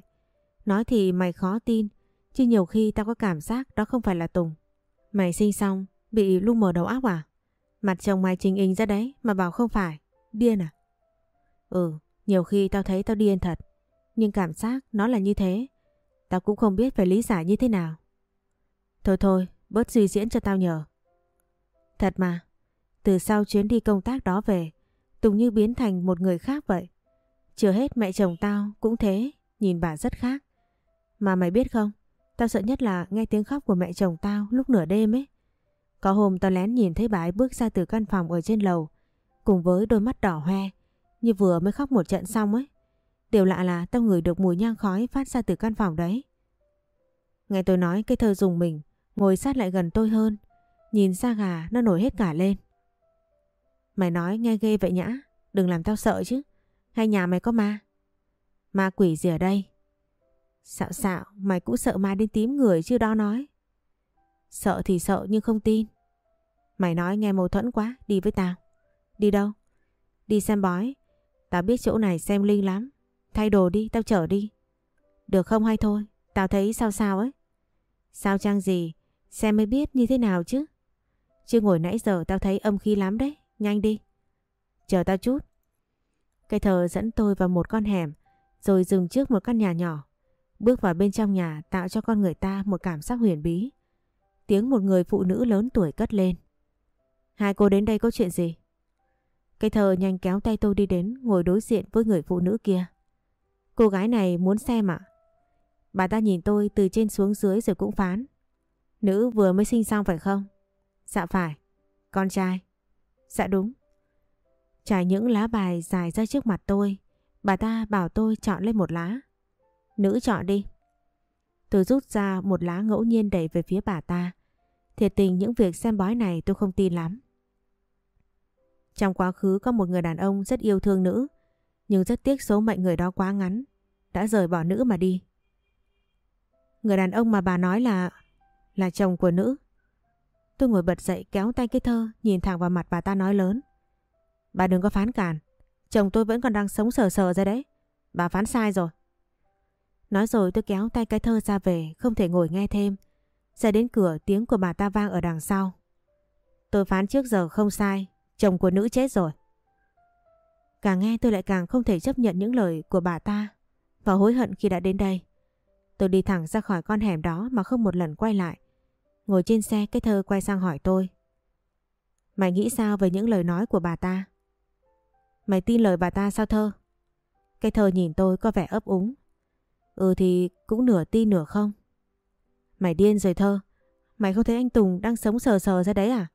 Nói thì mày khó tin, chứ nhiều khi tao có cảm giác đó không phải là Tùng. Mày sinh xong, bị lung mờ đầu óc à? Mặt chồng mày trình hình ra đấy mà bảo không phải. Điên à? Ừ, nhiều khi tao thấy tao điên thật. Nhưng cảm giác nó là như thế. Tao cũng không biết phải lý giải như thế nào. Thôi thôi, bớt suy diễn cho tao nhờ. Thật mà, từ sau chuyến đi công tác đó về, Tùng như biến thành một người khác vậy. Chưa hết mẹ chồng tao cũng thế, nhìn bà rất khác. Mà mày biết không, tao sợ nhất là nghe tiếng khóc của mẹ chồng tao lúc nửa đêm ấy. Có hôm tao lén nhìn thấy bà ấy bước ra từ căn phòng ở trên lầu, cùng với đôi mắt đỏ hoe, như vừa mới khóc một trận xong ấy. Điều lạ là tao ngửi được mùi nhang khói phát ra từ căn phòng đấy. Nghe tôi nói cái thơ dùng mình, ngồi sát lại gần tôi hơn, nhìn xa gà nó nổi hết cả lên. Mày nói nghe ghê vậy nhã, đừng làm tao sợ chứ. Hay nhà mày có ma? Ma quỷ gì ở đây? Xạo xạo, mày cũng sợ ma đến tím người chứ đó nói. Sợ thì sợ nhưng không tin. Mày nói nghe mâu thuẫn quá, đi với tao. Đi đâu? Đi xem bói. Tao biết chỗ này xem linh lắm. Thay đồ đi, tao chở đi. Được không hay thôi, tao thấy sao sao ấy. Sao chăng gì, xem mới biết như thế nào chứ. Chứ ngồi nãy giờ tao thấy âm khí lắm đấy, nhanh đi. Chờ tao chút. Cây thờ dẫn tôi vào một con hẻm, rồi dừng trước một căn nhà nhỏ. Bước vào bên trong nhà tạo cho con người ta một cảm giác huyền bí. Tiếng một người phụ nữ lớn tuổi cất lên. Hai cô đến đây có chuyện gì? Cây thờ nhanh kéo tay tôi đi đến ngồi đối diện với người phụ nữ kia. Cô gái này muốn xem ạ? Bà ta nhìn tôi từ trên xuống dưới rồi cũng phán. Nữ vừa mới sinh xong phải không? Dạ phải. Con trai. Dạ đúng. Trải những lá bài dài ra trước mặt tôi, bà ta bảo tôi chọn lên một lá. Nữ chọn đi. Tôi rút ra một lá ngẫu nhiên đẩy về phía bà ta. Thiệt tình những việc xem bói này tôi không tin lắm. Trong quá khứ có một người đàn ông rất yêu thương nữ, nhưng rất tiếc số mệnh người đó quá ngắn, đã rời bỏ nữ mà đi. Người đàn ông mà bà nói là... là chồng của nữ. Tôi ngồi bật dậy kéo tay cái thơ, nhìn thẳng vào mặt bà ta nói lớn. Bà đừng có phán cản, chồng tôi vẫn còn đang sống sờ sờ ra đấy. Bà phán sai rồi. Nói rồi tôi kéo tay cái thơ ra về, không thể ngồi nghe thêm. Ra đến cửa tiếng của bà ta vang ở đằng sau. Tôi phán trước giờ không sai, chồng của nữ chết rồi. Càng nghe tôi lại càng không thể chấp nhận những lời của bà ta và hối hận khi đã đến đây. Tôi đi thẳng ra khỏi con hẻm đó mà không một lần quay lại. Ngồi trên xe cái thơ quay sang hỏi tôi. Mày nghĩ sao về những lời nói của bà ta? Mày tin lời bà ta sao thơ? Cái thơ nhìn tôi có vẻ ấp úng. Ừ thì cũng nửa tin nửa không. Mày điên rồi thơ. Mày không thấy anh Tùng đang sống sờ sờ ra đấy à?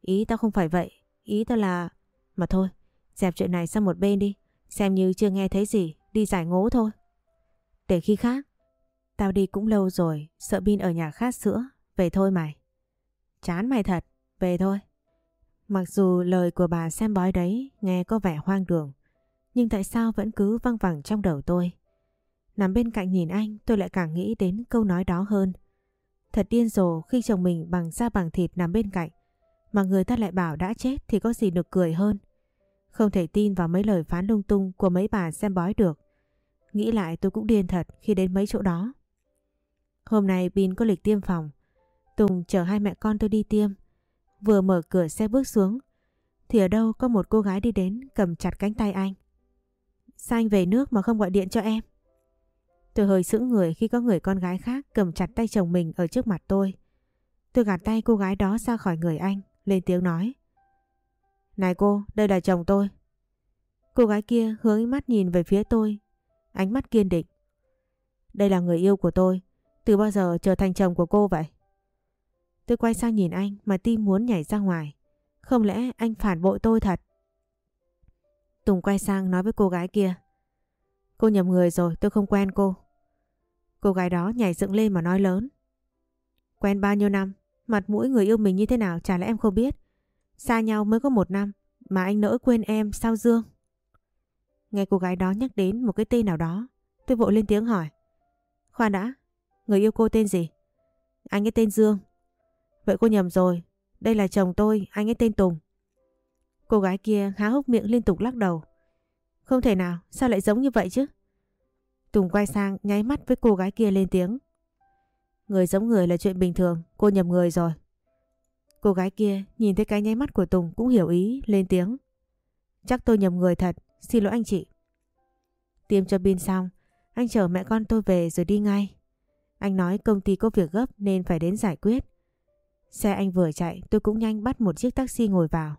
Ý tao không phải vậy. Ý tao là... Mà thôi, dẹp chuyện này sang một bên đi. Xem như chưa nghe thấy gì, đi giải ngố thôi. Để khi khác. Tao đi cũng lâu rồi, sợ Bin ở nhà khát sữa. Về thôi mày. Chán mày thật, về thôi. Mặc dù lời của bà xem bói đấy nghe có vẻ hoang đường, nhưng tại sao vẫn cứ văng vẳng trong đầu tôi. Nằm bên cạnh nhìn anh tôi lại càng nghĩ đến câu nói đó hơn. Thật điên rồ khi chồng mình bằng da bằng thịt nằm bên cạnh, mà người ta lại bảo đã chết thì có gì được cười hơn. Không thể tin vào mấy lời phán lung tung của mấy bà xem bói được. Nghĩ lại tôi cũng điên thật khi đến mấy chỗ đó. Hôm nay Bin có lịch tiêm phòng. Tùng chở hai mẹ con tôi đi tiêm. Vừa mở cửa xe bước xuống. Thì ở đâu có một cô gái đi đến cầm chặt cánh tay anh. Sao anh về nước mà không gọi điện cho em? Tôi hơi sững người khi có người con gái khác cầm chặt tay chồng mình ở trước mặt tôi. Tôi gạt tay cô gái đó ra khỏi người anh, lên tiếng nói. Này cô, đây là chồng tôi. Cô gái kia hướng mắt nhìn về phía tôi, ánh mắt kiên định. Đây là người yêu của tôi, từ bao giờ trở thành chồng của cô vậy? Tôi quay sang nhìn anh mà tim muốn nhảy ra ngoài. Không lẽ anh phản bội tôi thật? Tùng quay sang nói với cô gái kia. Cô nhầm người rồi, tôi không quen cô. Cô gái đó nhảy dựng lên mà nói lớn. Quen bao nhiêu năm, mặt mũi người yêu mình như thế nào chả lẽ em không biết. Xa nhau mới có một năm mà anh nỡ quên em sao Dương? Nghe cô gái đó nhắc đến một cái tên nào đó, tôi vội lên tiếng hỏi. Khoan đã, người yêu cô tên gì? Anh ấy tên Dương. Vậy cô nhầm rồi, đây là chồng tôi, anh ấy tên Tùng. Cô gái kia há hốc miệng liên tục lắc đầu. Không thể nào, sao lại giống như vậy chứ? Tùng quay sang nháy mắt với cô gái kia lên tiếng. Người giống người là chuyện bình thường, cô nhầm người rồi. Cô gái kia nhìn thấy cái nháy mắt của Tùng cũng hiểu ý, lên tiếng. Chắc tôi nhầm người thật, xin lỗi anh chị. Tiêm cho pin xong, anh chở mẹ con tôi về rồi đi ngay. Anh nói công ty có việc gấp nên phải đến giải quyết. Xe anh vừa chạy tôi cũng nhanh bắt một chiếc taxi ngồi vào.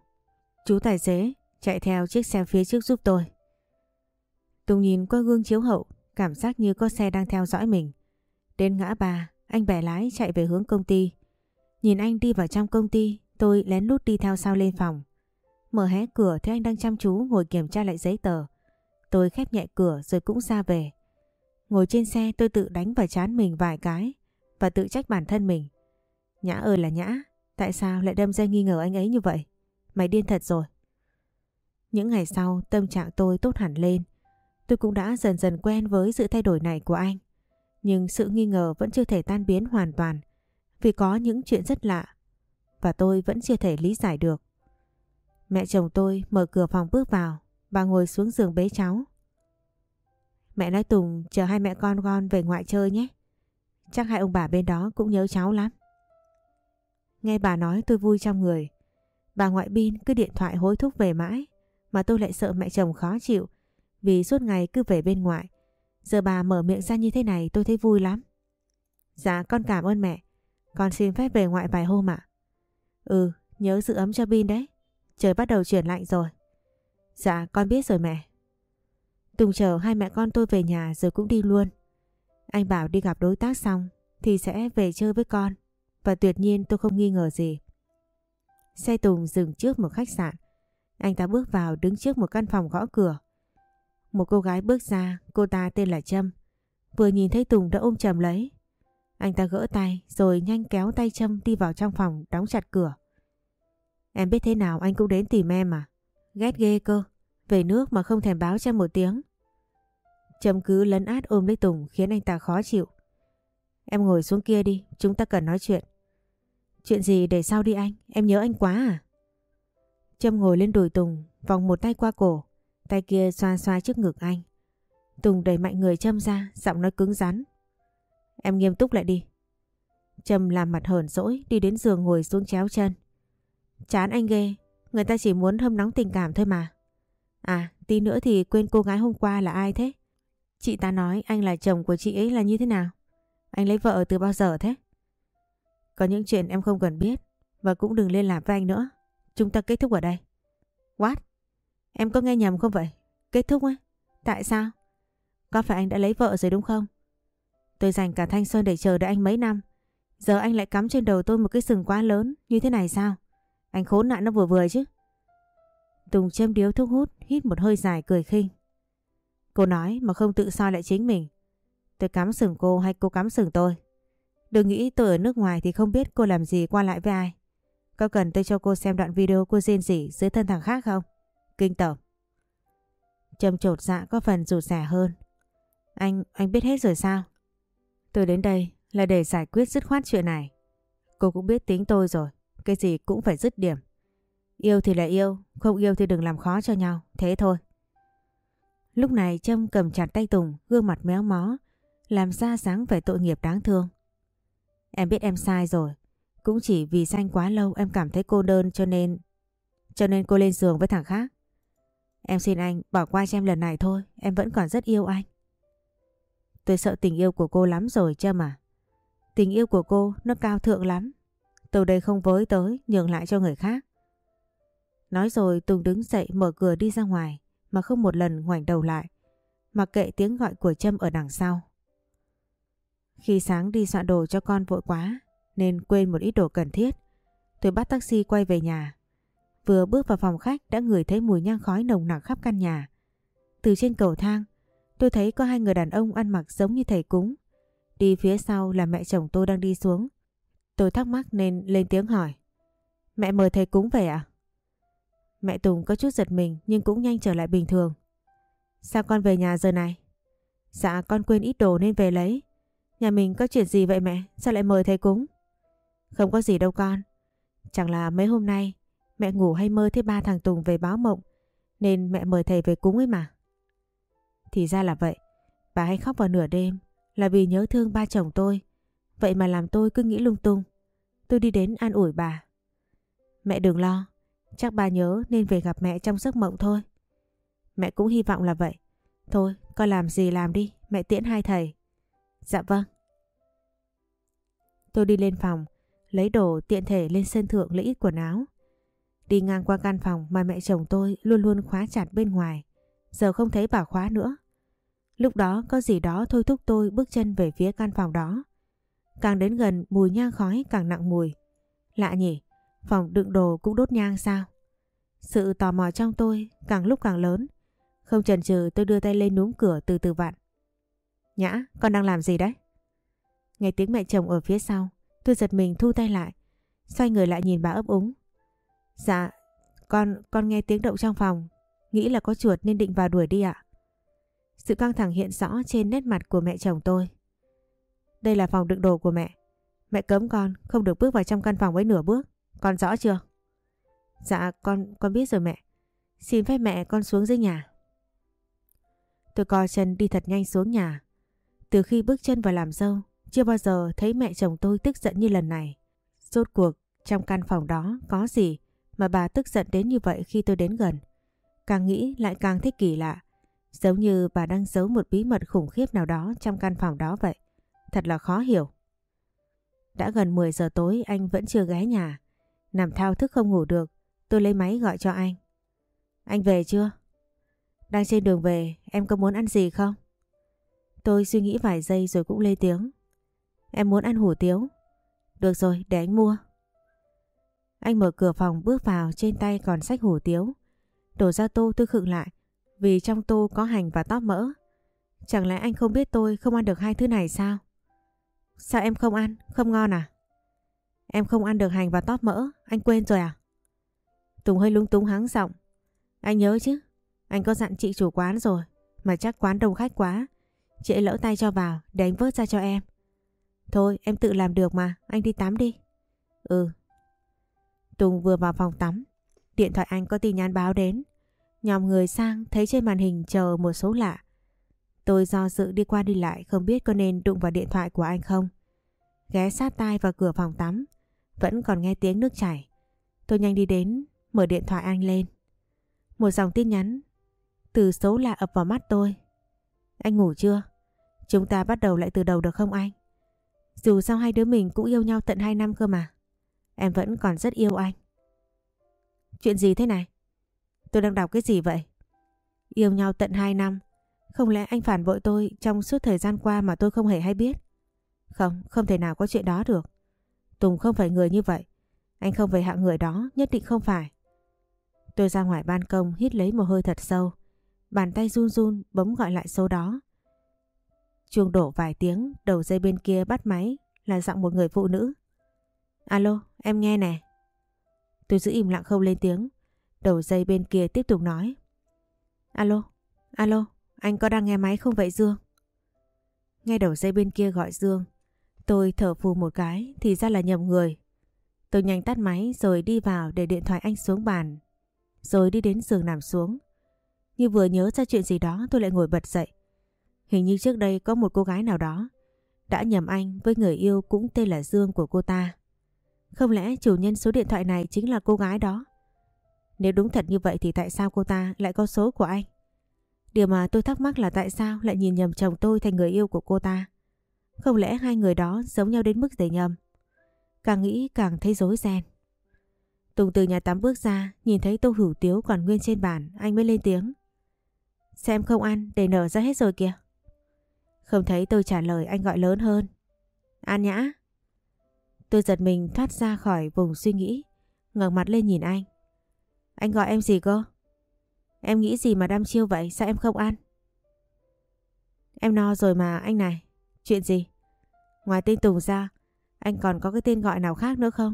Chú tài xế chạy theo chiếc xe phía trước giúp tôi. Tùng nhìn qua gương chiếu hậu, cảm giác như có xe đang theo dõi mình. Đến ngã ba, anh bẻ lái chạy về hướng công ty. Nhìn anh đi vào trong công ty, tôi lén lút đi theo sau lên phòng. Mở hé cửa thấy anh đang chăm chú ngồi kiểm tra lại giấy tờ. Tôi khép nhẹ cửa rồi cũng ra về. Ngồi trên xe tôi tự đánh vào chán mình vài cái và tự trách bản thân mình. Nhã ơi là Nhã, tại sao lại đâm ra nghi ngờ anh ấy như vậy? Mày điên thật rồi. Những ngày sau tâm trạng tôi tốt hẳn lên. Tôi cũng đã dần dần quen với sự thay đổi này của anh. Nhưng sự nghi ngờ vẫn chưa thể tan biến hoàn toàn vì có những chuyện rất lạ và tôi vẫn chưa thể lý giải được. Mẹ chồng tôi mở cửa phòng bước vào, bà ngồi xuống giường bế cháu. Mẹ nói Tùng chờ hai mẹ con con về ngoại chơi nhé. Chắc hai ông bà bên đó cũng nhớ cháu lắm. Nghe bà nói tôi vui trong người. Bà ngoại bin cứ điện thoại hối thúc về mãi mà tôi lại sợ mẹ chồng khó chịu vì suốt ngày cứ về bên ngoại. Giờ bà mở miệng ra như thế này tôi thấy vui lắm. Dạ con cảm ơn mẹ. Con xin phép về ngoại vài hôm ạ. Ừ, nhớ giữ ấm cho Bin đấy. Trời bắt đầu chuyển lạnh rồi. Dạ, con biết rồi mẹ. Tùng chờ hai mẹ con tôi về nhà rồi cũng đi luôn. Anh bảo đi gặp đối tác xong thì sẽ về chơi với con. Và tuyệt nhiên tôi không nghi ngờ gì. Xe Tùng dừng trước một khách sạn. Anh ta bước vào đứng trước một căn phòng gõ cửa. Một cô gái bước ra, cô ta tên là Trâm. Vừa nhìn thấy Tùng đã ôm chầm lấy. Anh ta gỡ tay rồi nhanh kéo tay Trâm đi vào trong phòng đóng chặt cửa. Em biết thế nào anh cũng đến tìm em à? Ghét ghê cơ. Về nước mà không thèm báo cho một tiếng. Trâm cứ lấn át ôm lấy Tùng khiến anh ta khó chịu. Em ngồi xuống kia đi, chúng ta cần nói chuyện. Chuyện gì để sau đi anh, em nhớ anh quá à? Trâm ngồi lên đùi Tùng, vòng một tay qua cổ, tay kia xoa xoa trước ngực anh. Tùng đẩy mạnh người Trâm ra, giọng nói cứng rắn. Em nghiêm túc lại đi. Trâm làm mặt hờn dỗi đi đến giường ngồi xuống chéo chân. Chán anh ghê, người ta chỉ muốn hâm nóng tình cảm thôi mà. À, tí nữa thì quên cô gái hôm qua là ai thế? Chị ta nói anh là chồng của chị ấy là như thế nào? Anh lấy vợ từ bao giờ thế? Có những chuyện em không cần biết và cũng đừng liên lạc với anh nữa. Chúng ta kết thúc ở đây. What? Em có nghe nhầm không vậy? Kết thúc á? Tại sao? Có phải anh đã lấy vợ rồi đúng không? Tôi dành cả thanh xuân để chờ đợi anh mấy năm. Giờ anh lại cắm trên đầu tôi một cái sừng quá lớn như thế này sao? Anh khốn nạn nó vừa vừa chứ. Tùng châm điếu thuốc hút, hít một hơi dài cười khinh. Cô nói mà không tự soi lại chính mình. Tôi cắm sừng cô hay cô cắm sừng tôi? Đừng nghĩ tôi ở nước ngoài thì không biết cô làm gì qua lại với ai. Có cần tôi cho cô xem đoạn video cô rên rỉ dưới thân thằng khác không? Kinh tởm. Trâm trột dạ có phần rụt rẻ hơn. Anh, anh biết hết rồi sao? Tôi đến đây là để giải quyết dứt khoát chuyện này. Cô cũng biết tính tôi rồi, cái gì cũng phải dứt điểm. Yêu thì là yêu, không yêu thì đừng làm khó cho nhau, thế thôi. Lúc này Trâm cầm chặt tay Tùng, gương mặt méo mó, làm ra sáng vẻ tội nghiệp đáng thương. Em biết em sai rồi, cũng chỉ vì sanh quá lâu em cảm thấy cô đơn cho nên... Cho nên cô lên giường với thằng khác. Em xin anh bỏ qua cho em lần này thôi, em vẫn còn rất yêu anh. Tôi sợ tình yêu của cô lắm rồi Trâm à. Tình yêu của cô nó cao thượng lắm. Từ đây không với tới, nhường lại cho người khác. Nói rồi Tùng đứng dậy mở cửa đi ra ngoài mà không một lần ngoảnh đầu lại. Mặc kệ tiếng gọi của Trâm ở đằng sau. Khi sáng đi soạn đồ cho con vội quá nên quên một ít đồ cần thiết. Tôi bắt taxi quay về nhà. Vừa bước vào phòng khách đã ngửi thấy mùi nhang khói nồng nặc khắp căn nhà. Từ trên cầu thang, tôi thấy có hai người đàn ông ăn mặc giống như thầy cúng. Đi phía sau là mẹ chồng tôi đang đi xuống. Tôi thắc mắc nên lên tiếng hỏi. Mẹ mời thầy cúng về à? Mẹ Tùng có chút giật mình nhưng cũng nhanh trở lại bình thường. Sao con về nhà giờ này? Dạ con quên ít đồ nên về lấy. Nhà mình có chuyện gì vậy mẹ? Sao lại mời thầy cúng? Không có gì đâu con. Chẳng là mấy hôm nay mẹ ngủ hay mơ thấy ba thằng Tùng về báo mộng nên mẹ mời thầy về cúng ấy mà. Thì ra là vậy. Bà hay khóc vào nửa đêm là vì nhớ thương ba chồng tôi. Vậy mà làm tôi cứ nghĩ lung tung. Tôi đi đến an ủi bà. Mẹ đừng lo. Chắc bà nhớ nên về gặp mẹ trong giấc mộng thôi. Mẹ cũng hy vọng là vậy. Thôi, con làm gì làm đi, mẹ tiễn hai thầy. Dạ vâng. Tôi đi lên phòng, lấy đồ tiện thể lên sân thượng lấy ít quần áo. Đi ngang qua căn phòng mà mẹ chồng tôi luôn luôn khóa chặt bên ngoài. Giờ không thấy bà khóa nữa. Lúc đó có gì đó thôi thúc tôi bước chân về phía căn phòng đó. Càng đến gần mùi nhang khói càng nặng mùi. Lạ nhỉ, phòng đựng đồ cũng đốt nhang sao? Sự tò mò trong tôi càng lúc càng lớn. Không chần chừ tôi đưa tay lên núm cửa từ từ vặn. Nhã, con đang làm gì đấy? Nghe tiếng mẹ chồng ở phía sau, tôi giật mình thu tay lại. Xoay người lại nhìn bà ấp úng. Dạ, con con nghe tiếng động trong phòng. Nghĩ là có chuột nên định vào đuổi đi ạ. Sự căng thẳng hiện rõ trên nét mặt của mẹ chồng tôi. Đây là phòng đựng đồ của mẹ. Mẹ cấm con không được bước vào trong căn phòng ấy nửa bước. Con rõ chưa? Dạ con con biết rồi mẹ. Xin phép mẹ con xuống dưới nhà. Tôi co chân đi thật nhanh xuống nhà. Từ khi bước chân vào làm dâu, chưa bao giờ thấy mẹ chồng tôi tức giận như lần này. Rốt cuộc, trong căn phòng đó có gì mà bà tức giận đến như vậy khi tôi đến gần. Càng nghĩ lại càng thấy kỳ lạ. Giống như bà đang giấu một bí mật khủng khiếp nào đó trong căn phòng đó vậy. Thật là khó hiểu. Đã gần 10 giờ tối anh vẫn chưa ghé nhà. Nằm thao thức không ngủ được. Tôi lấy máy gọi cho anh. Anh về chưa? Đang trên đường về, em có muốn ăn gì không? Tôi suy nghĩ vài giây rồi cũng lên tiếng. Em muốn ăn hủ tiếu. Được rồi, để anh mua. Anh mở cửa phòng bước vào trên tay còn sách hủ tiếu. Đổ ra tô tôi khựng lại vì trong tô có hành và tóp mỡ. Chẳng lẽ anh không biết tôi không ăn được hai thứ này sao? Sao em không ăn? Không ngon à? Em không ăn được hành và tóp mỡ, anh quên rồi à? Tùng hơi lung túng hắng giọng. Anh nhớ chứ, anh có dặn chị chủ quán rồi, mà chắc quán đông khách quá. Chị lỡ tay cho vào để anh vớt ra cho em. Thôi em tự làm được mà, anh đi tắm đi. Ừ. Tùng vừa vào phòng tắm, điện thoại anh có tin nhắn báo đến. Nhóm người sang thấy trên màn hình chờ một số lạ. Tôi do dự đi qua đi lại không biết có nên đụng vào điện thoại của anh không. Ghé sát tai vào cửa phòng tắm, vẫn còn nghe tiếng nước chảy. Tôi nhanh đi đến, mở điện thoại anh lên. Một dòng tin nhắn từ số lạ ập vào mắt tôi. Anh ngủ chưa? Chúng ta bắt đầu lại từ đầu được không anh? Dù sao hai đứa mình cũng yêu nhau tận 2 năm cơ mà. Em vẫn còn rất yêu anh. Chuyện gì thế này? Tôi đang đọc cái gì vậy? Yêu nhau tận 2 năm. Không lẽ anh phản bội tôi trong suốt thời gian qua mà tôi không hề hay biết? Không, không thể nào có chuyện đó được. Tùng không phải người như vậy. Anh không phải hạng người đó, nhất định không phải. Tôi ra ngoài ban công hít lấy một hơi thật sâu. Bàn tay run run bấm gọi lại số đó. Chuông đổ vài tiếng, đầu dây bên kia bắt máy là giọng một người phụ nữ. Alo, em nghe nè. Tôi giữ im lặng không lên tiếng. Đầu dây bên kia tiếp tục nói. Alo, alo, anh có đang nghe máy không vậy Dương? Nghe đầu dây bên kia gọi Dương. Tôi thở phù một cái thì ra là nhầm người. Tôi nhanh tắt máy rồi đi vào để điện thoại anh xuống bàn. Rồi đi đến giường nằm xuống. Như vừa nhớ ra chuyện gì đó tôi lại ngồi bật dậy. Hình như trước đây có một cô gái nào đó đã nhầm anh với người yêu cũng tên là Dương của cô ta. Không lẽ chủ nhân số điện thoại này chính là cô gái đó? Nếu đúng thật như vậy thì tại sao cô ta lại có số của anh? Điều mà tôi thắc mắc là tại sao lại nhìn nhầm chồng tôi thành người yêu của cô ta? Không lẽ hai người đó giống nhau đến mức để nhầm? Càng nghĩ càng thấy rối ren. Tùng từ nhà tắm bước ra, nhìn thấy tô hủ tiếu còn nguyên trên bàn, anh mới lên tiếng. Xem không ăn, để nở ra hết rồi kìa. Không thấy tôi trả lời anh gọi lớn hơn. An nhã. Tôi giật mình thoát ra khỏi vùng suy nghĩ, ngẩng mặt lên nhìn anh. Anh gọi em gì cơ? Em nghĩ gì mà đăm chiêu vậy, sao em không ăn? Em no rồi mà anh này, chuyện gì? Ngoài tên Tùng ra, anh còn có cái tên gọi nào khác nữa không?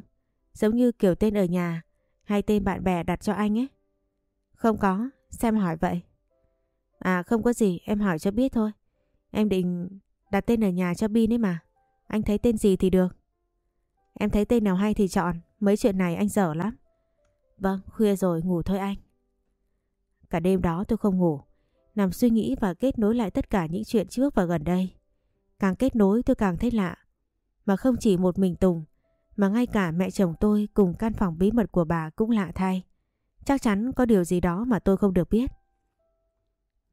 Giống như kiểu tên ở nhà hay tên bạn bè đặt cho anh ấy. Không có, xem hỏi vậy. À không có gì, em hỏi cho biết thôi. Em định đặt tên ở nhà cho Bin ấy mà. Anh thấy tên gì thì được. Em thấy tên nào hay thì chọn. Mấy chuyện này anh dở lắm. Vâng, khuya rồi ngủ thôi anh. Cả đêm đó tôi không ngủ. Nằm suy nghĩ và kết nối lại tất cả những chuyện trước và gần đây. Càng kết nối tôi càng thấy lạ. Mà không chỉ một mình Tùng, mà ngay cả mẹ chồng tôi cùng căn phòng bí mật của bà cũng lạ thay. Chắc chắn có điều gì đó mà tôi không được biết.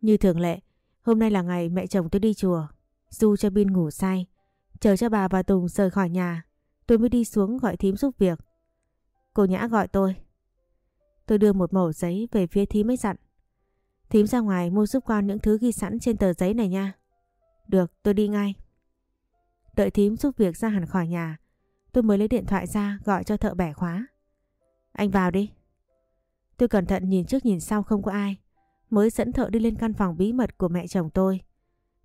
Như thường lệ, hôm nay là ngày mẹ chồng tôi đi chùa, du cho Bin ngủ say, chờ cho bà và Tùng rời khỏi nhà, tôi mới đi xuống gọi thím giúp việc. Cô Nhã gọi tôi. Tôi đưa một mẩu giấy về phía thím mới dặn. Thím ra ngoài mua giúp con những thứ ghi sẵn trên tờ giấy này nha. Được, tôi đi ngay. Đợi thím giúp việc ra hẳn khỏi nhà, tôi mới lấy điện thoại ra gọi cho thợ bẻ khóa. Anh vào đi. Tôi cẩn thận nhìn trước nhìn sau không có ai mới dẫn thợ đi lên căn phòng bí mật của mẹ chồng tôi.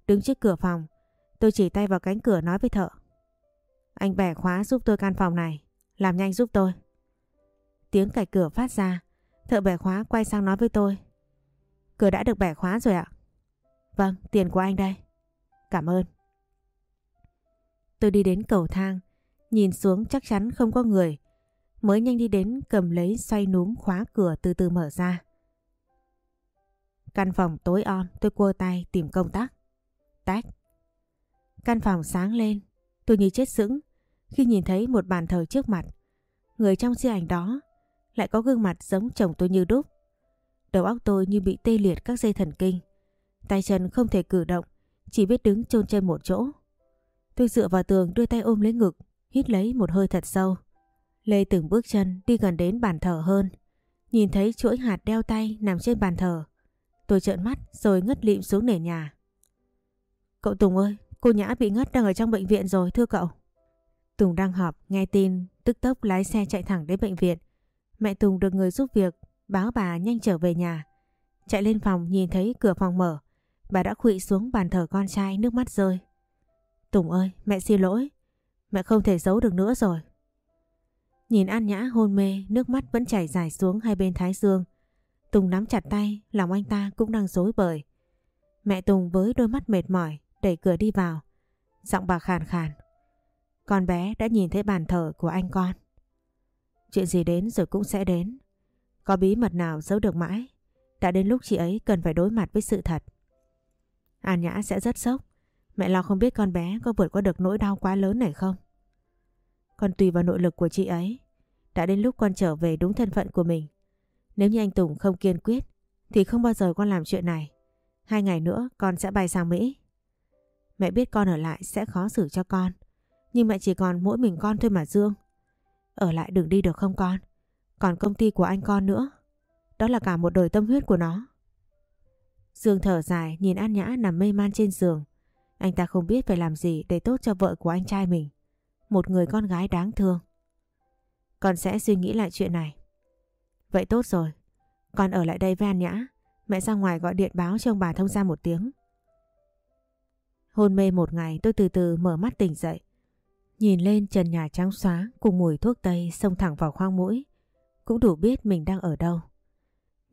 Đứng trước cửa phòng, tôi chỉ tay vào cánh cửa nói với thợ. Anh bẻ khóa giúp tôi căn phòng này, làm nhanh giúp tôi. Tiếng cạch cửa phát ra, thợ bẻ khóa quay sang nói với tôi. Cửa đã được bẻ khóa rồi ạ. Vâng, tiền của anh đây. Cảm ơn. Tôi đi đến cầu thang, nhìn xuống chắc chắn không có người. Mới nhanh đi đến cầm lấy xoay núm khóa cửa từ từ mở ra. Căn phòng tối om tôi cua tay tìm công tắc. Tách. Căn phòng sáng lên. Tôi như chết sững khi nhìn thấy một bàn thờ trước mặt. Người trong di ảnh đó lại có gương mặt giống chồng tôi như đúc. Đầu óc tôi như bị tê liệt các dây thần kinh. Tay chân không thể cử động, chỉ biết đứng chôn chân một chỗ. Tôi dựa vào tường đưa tay ôm lấy ngực, hít lấy một hơi thật sâu. Lê từng bước chân đi gần đến bàn thờ hơn. Nhìn thấy chuỗi hạt đeo tay nằm trên bàn thờ. Tôi trợn mắt rồi ngất lịm xuống nền nhà. Cậu Tùng ơi, cô Nhã bị ngất đang ở trong bệnh viện rồi thưa cậu. Tùng đang họp, nghe tin, tức tốc lái xe chạy thẳng đến bệnh viện. Mẹ Tùng được người giúp việc, báo bà nhanh trở về nhà. Chạy lên phòng nhìn thấy cửa phòng mở, bà đã khụy xuống bàn thờ con trai nước mắt rơi. Tùng ơi, mẹ xin lỗi, mẹ không thể giấu được nữa rồi. Nhìn An Nhã hôn mê, nước mắt vẫn chảy dài xuống hai bên thái dương. Tùng nắm chặt tay, lòng anh ta cũng đang dối bời. Mẹ Tùng với đôi mắt mệt mỏi, đẩy cửa đi vào. Giọng bà khàn khàn. Con bé đã nhìn thấy bàn thờ của anh con. Chuyện gì đến rồi cũng sẽ đến. Có bí mật nào giấu được mãi. Đã đến lúc chị ấy cần phải đối mặt với sự thật. An Nhã sẽ rất sốc. Mẹ lo không biết con bé có vượt qua được nỗi đau quá lớn này không. Còn tùy vào nội lực của chị ấy. Đã đến lúc con trở về đúng thân phận của mình. Nếu như anh Tùng không kiên quyết, thì không bao giờ con làm chuyện này. Hai ngày nữa con sẽ bay sang Mỹ. Mẹ biết con ở lại sẽ khó xử cho con. Nhưng mẹ chỉ còn mỗi mình con thôi mà Dương. Ở lại đừng đi được không con? Còn công ty của anh con nữa. Đó là cả một đời tâm huyết của nó. Dương thở dài, nhìn An Nhã nằm mê man trên giường. Anh ta không biết phải làm gì để tốt cho vợ của anh trai mình. Một người con gái đáng thương. Con sẽ suy nghĩ lại chuyện này. Vậy tốt rồi. Con ở lại đây với An Nhã. Mẹ ra ngoài gọi điện báo cho ông bà thông ra một tiếng. Hôn mê một ngày, tôi từ từ mở mắt tỉnh dậy. Nhìn lên trần nhà trắng xóa cùng mùi thuốc tây xông thẳng vào khoang mũi. Cũng đủ biết mình đang ở đâu.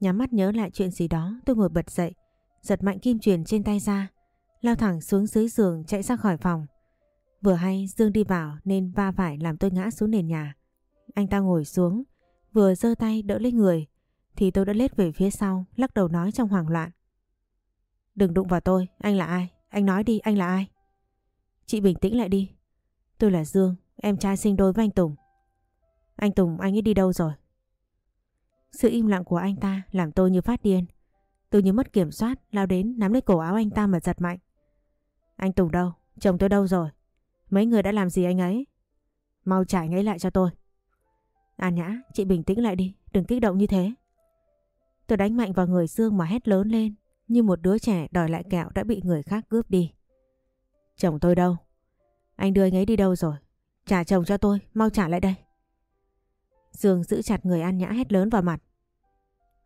Nhắm mắt nhớ lại chuyện gì đó tôi ngồi bật dậy. Giật mạnh kim truyền trên tay ra. Lao thẳng xuống dưới giường chạy ra khỏi phòng. Vừa hay Dương đi vào nên va phải làm tôi ngã xuống nền nhà. anh ta ngồi xuống, vừa giơ tay đỡ lấy người, thì tôi đã lết về phía sau, lắc đầu nói trong hoảng loạn. Đừng đụng vào tôi, anh là ai? Anh nói đi, anh là ai? Chị bình tĩnh lại đi. Tôi là Dương, em trai sinh đôi với anh Tùng. Anh Tùng, anh ấy đi đâu rồi? Sự im lặng của anh ta làm tôi như phát điên. Tôi như mất kiểm soát, lao đến nắm lấy cổ áo anh ta mà giật mạnh. Anh Tùng đâu? Chồng tôi đâu rồi? Mấy người đã làm gì anh ấy? Mau trả anh ấy lại cho tôi. An Nhã, chị bình tĩnh lại đi, đừng kích động như thế. Tôi đánh mạnh vào người Dương mà hét lớn lên, như một đứa trẻ đòi lại kẹo đã bị người khác cướp đi. Chồng tôi đâu? Anh đưa anh ấy đi đâu rồi? Trả chồng cho tôi, mau trả lại đây. Dương giữ chặt người An Nhã hét lớn vào mặt.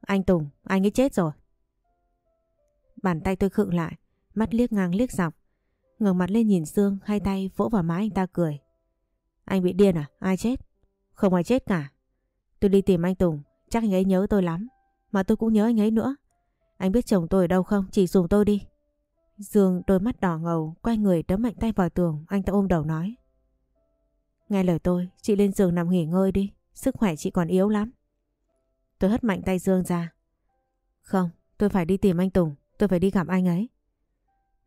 Anh Tùng, anh ấy chết rồi. Bàn tay tôi khựng lại, mắt liếc ngang liếc dọc. ngẩng mặt lên nhìn Dương, hai tay vỗ vào má anh ta cười. Anh bị điên à? Ai chết? Không ai chết cả. Tôi đi tìm anh Tùng, chắc anh ấy nhớ tôi lắm. Mà tôi cũng nhớ anh ấy nữa. Anh biết chồng tôi ở đâu không? Chỉ dùng tôi đi. Dương đôi mắt đỏ ngầu, quay người đấm mạnh tay vào tường, anh ta ôm đầu nói. Nghe lời tôi, chị lên giường nằm nghỉ ngơi đi, sức khỏe chị còn yếu lắm. Tôi hất mạnh tay Dương ra. Không, tôi phải đi tìm anh Tùng, tôi phải đi gặp anh ấy.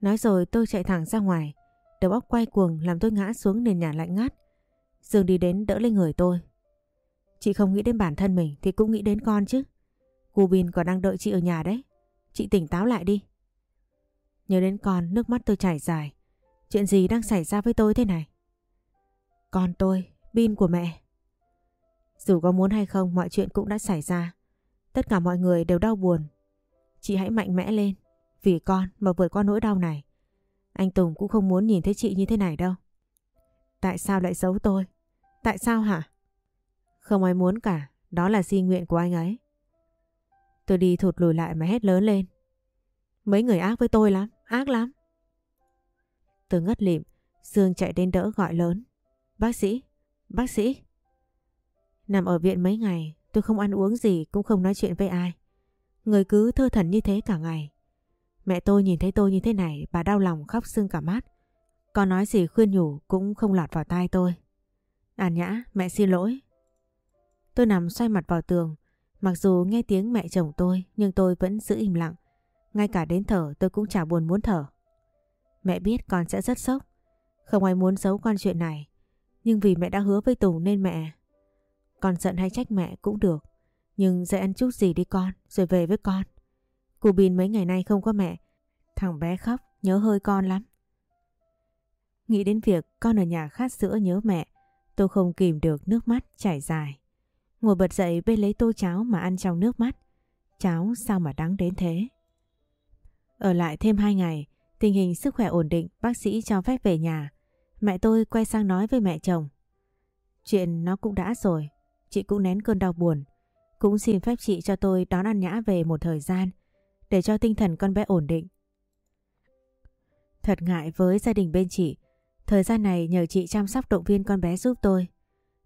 Nói rồi tôi chạy thẳng ra ngoài, đầu óc quay cuồng làm tôi ngã xuống nền nhà lạnh ngắt. Dương đi đến đỡ lên người tôi. Chị không nghĩ đến bản thân mình thì cũng nghĩ đến con chứ. Cô Bin còn đang đợi chị ở nhà đấy. Chị tỉnh táo lại đi. Nhớ đến con, nước mắt tôi chảy dài. Chuyện gì đang xảy ra với tôi thế này? Con tôi, Bin của mẹ. Dù có muốn hay không, mọi chuyện cũng đã xảy ra. Tất cả mọi người đều đau buồn. Chị hãy mạnh mẽ lên. Vì con mà vượt qua nỗi đau này. Anh Tùng cũng không muốn nhìn thấy chị như thế này đâu. Tại sao lại giấu tôi? Tại sao hả? Không ai muốn cả. Đó là di nguyện của anh ấy. Tôi đi thụt lùi lại mà hét lớn lên. Mấy người ác với tôi lắm, ác lắm. Tôi ngất lịm, Dương chạy đến đỡ gọi lớn. Bác sĩ, bác sĩ. Nằm ở viện mấy ngày, tôi không ăn uống gì cũng không nói chuyện với ai. Người cứ thơ thần như thế cả ngày. Mẹ tôi nhìn thấy tôi như thế này, bà đau lòng khóc sưng cả mắt. Có nói gì khuyên nhủ cũng không lọt vào tai tôi. An nhã, mẹ xin lỗi. Tôi nằm xoay mặt vào tường, mặc dù nghe tiếng mẹ chồng tôi nhưng tôi vẫn giữ im lặng. Ngay cả đến thở tôi cũng chả buồn muốn thở. Mẹ biết con sẽ rất sốc. Không ai muốn giấu con chuyện này. Nhưng vì mẹ đã hứa với Tùng nên mẹ... Con giận hay trách mẹ cũng được. Nhưng dậy ăn chút gì đi con, rồi về với con. Cô Bin mấy ngày nay không có mẹ. Thằng bé khóc, nhớ hơi con lắm. Nghĩ đến việc con ở nhà khát sữa nhớ mẹ, tôi không kìm được nước mắt chảy dài. Ngồi bật dậy bên lấy tô cháo mà ăn trong nước mắt. Cháo sao mà đắng đến thế? Ở lại thêm hai ngày, tình hình sức khỏe ổn định, bác sĩ cho phép về nhà. Mẹ tôi quay sang nói với mẹ chồng. Chuyện nó cũng đã rồi, chị cũng nén cơn đau buồn. Cũng xin phép chị cho tôi đón ăn nhã về một thời gian để cho tinh thần con bé ổn định. Thật ngại với gia đình bên chị, thời gian này nhờ chị chăm sóc động viên con bé giúp tôi.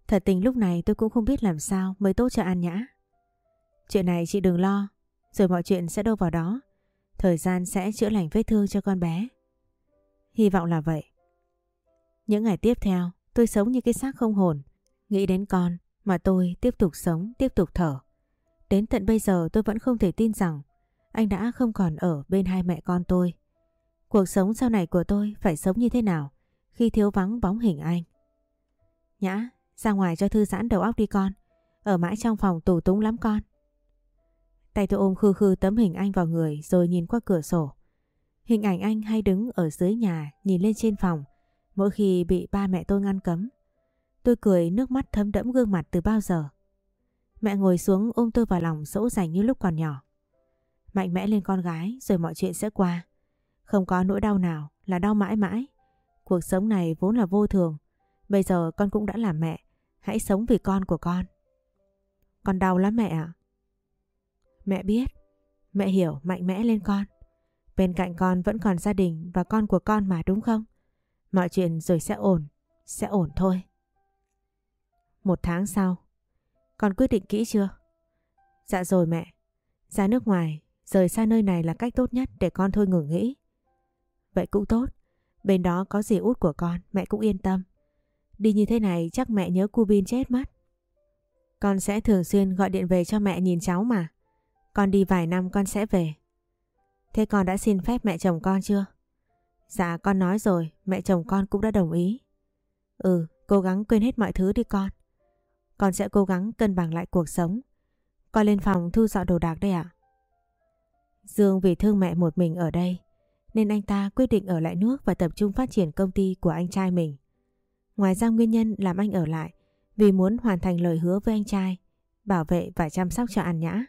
Thật tình lúc này tôi cũng không biết làm sao mới tốt cho An Nhã. Chuyện này chị đừng lo, rồi mọi chuyện sẽ đâu vào đó. Thời gian sẽ chữa lành vết thương cho con bé. Hy vọng là vậy. Những ngày tiếp theo, tôi sống như cái xác không hồn. Nghĩ đến con mà tôi tiếp tục sống, tiếp tục thở. Đến tận bây giờ tôi vẫn không thể tin rằng anh đã không còn ở bên hai mẹ con tôi. Cuộc sống sau này của tôi phải sống như thế nào khi thiếu vắng bóng hình anh. Nhã, ra ngoài cho thư giãn đầu óc đi con. Ở mãi trong phòng tù túng lắm con. Tay tôi ôm khư khư tấm hình anh vào người rồi nhìn qua cửa sổ. Hình ảnh anh hay đứng ở dưới nhà, nhìn lên trên phòng mỗi khi bị ba mẹ tôi ngăn cấm. Tôi cười nước mắt thấm đẫm gương mặt từ bao giờ. Mẹ ngồi xuống ôm tôi vào lòng dỗ dành như lúc còn nhỏ. Mạnh mẽ lên con gái rồi mọi chuyện sẽ qua. Không có nỗi đau nào là đau mãi mãi. Cuộc sống này vốn là vô thường. Bây giờ con cũng đã là mẹ. Hãy sống vì con của con. Con đau lắm mẹ ạ. Mẹ biết. Mẹ hiểu mạnh mẽ lên con. Bên cạnh con vẫn còn gia đình và con của con mà đúng không? Mọi chuyện rồi sẽ ổn. Sẽ ổn thôi. Một tháng sau. Con quyết định kỹ chưa? Dạ rồi mẹ. Ra nước ngoài, rời xa nơi này là cách tốt nhất để con thôi ngừng nghĩ. Vậy cũng tốt. Bên đó có gì út của con, mẹ cũng yên tâm. Đi như thế này chắc mẹ nhớ cu Bin chết mất. Con sẽ thường xuyên gọi điện về cho mẹ nhìn cháu mà. Con đi vài năm con sẽ về. Thế con đã xin phép mẹ chồng con chưa? Dạ con nói rồi, mẹ chồng con cũng đã đồng ý. Ừ, cố gắng quên hết mọi thứ đi con. Con sẽ cố gắng cân bằng lại cuộc sống. Con lên phòng thu dọn đồ đạc đây ạ. Dương vì thương mẹ một mình ở đây, nên anh ta quyết định ở lại nước và tập trung phát triển công ty của anh trai mình. Ngoài ra nguyên nhân làm anh ở lại vì muốn hoàn thành lời hứa với anh trai, bảo vệ và chăm sóc cho An Nhã.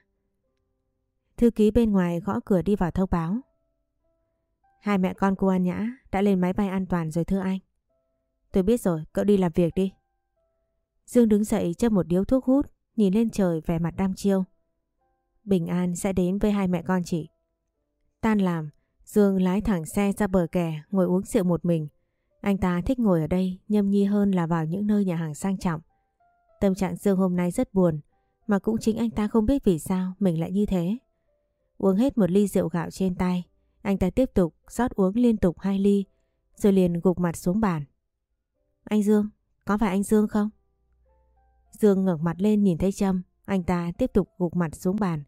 Thư ký bên ngoài gõ cửa đi vào thông báo. Hai mẹ con cô An Nhã đã lên máy bay an toàn rồi thưa anh. Tôi biết rồi, cậu đi làm việc đi. Dương đứng dậy châm một điếu thuốc hút, nhìn lên trời vẻ mặt đam chiêu. Bình an sẽ đến với hai mẹ con chị. Tan làm, Dương lái thẳng xe ra bờ kè ngồi uống rượu một mình. Anh ta thích ngồi ở đây nhâm nhi hơn là vào những nơi nhà hàng sang trọng. Tâm trạng Dương hôm nay rất buồn, mà cũng chính anh ta không biết vì sao mình lại như thế. Uống hết một ly rượu gạo trên tay, anh ta tiếp tục rót uống liên tục hai ly, rồi liền gục mặt xuống bàn. Anh Dương, có phải anh Dương không? Dương ngẩng mặt lên nhìn thấy Trâm, anh ta tiếp tục gục mặt xuống bàn,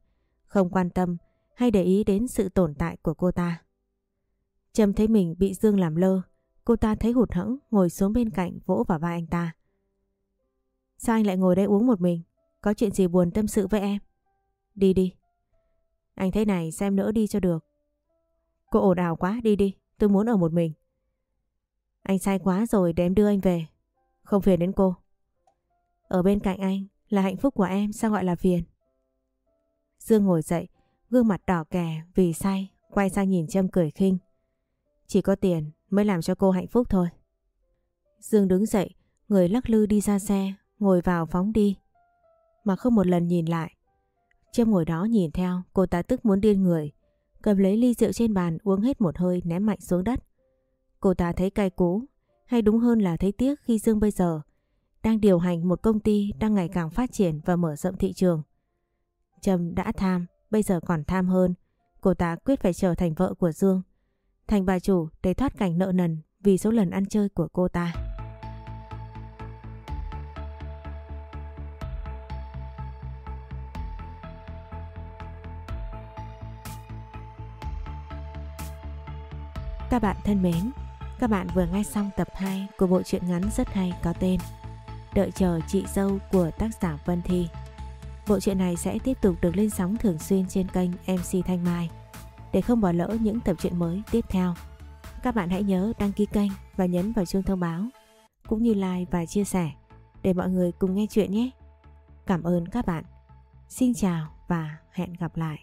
không quan tâm hay để ý đến sự tồn tại của cô ta. Trâm thấy mình bị Dương làm lơ, cô ta thấy hụt hẫng ngồi xuống bên cạnh vỗ vào vai anh ta. Sao anh lại ngồi đây uống một mình? Có chuyện gì buồn tâm sự với em? Đi đi. Anh thấy này xem nỡ đi cho được. Cô ồn ào quá đi đi, tôi muốn ở một mình. Anh sai quá rồi để em đưa anh về. Không phiền đến cô. Ở bên cạnh anh là hạnh phúc của em sao gọi là phiền. Dương ngồi dậy, gương mặt đỏ kè vì say, quay sang nhìn Trâm cười khinh. Chỉ có tiền mới làm cho cô hạnh phúc thôi. Dương đứng dậy, người lắc lư đi ra xe, ngồi vào phóng đi. Mà không một lần nhìn lại. Chiêm ngồi đó nhìn theo, cô ta tức muốn điên người. Cầm lấy ly rượu trên bàn uống hết một hơi ném mạnh xuống đất. Cô ta thấy cay cú, hay đúng hơn là thấy tiếc khi Dương bây giờ đang điều hành một công ty đang ngày càng phát triển và mở rộng thị trường. Trâm đã tham, bây giờ còn tham hơn. Cô ta quyết phải trở thành vợ của Dương. Thành bà chủ để thoát cảnh nợ nần vì số lần ăn chơi của cô ta. Các bạn thân mến, các bạn vừa nghe xong tập 2 của bộ truyện ngắn rất hay có tên Đợi chờ chị dâu của tác giả Vân Thi. Bộ truyện này sẽ tiếp tục được lên sóng thường xuyên trên kênh MC Thanh Mai. Để không bỏ lỡ những tập truyện mới tiếp theo, các bạn hãy nhớ đăng ký kênh và nhấn vào chuông thông báo, cũng như like và chia sẻ để mọi người cùng nghe chuyện nhé. Cảm ơn các bạn. Xin chào và hẹn gặp lại.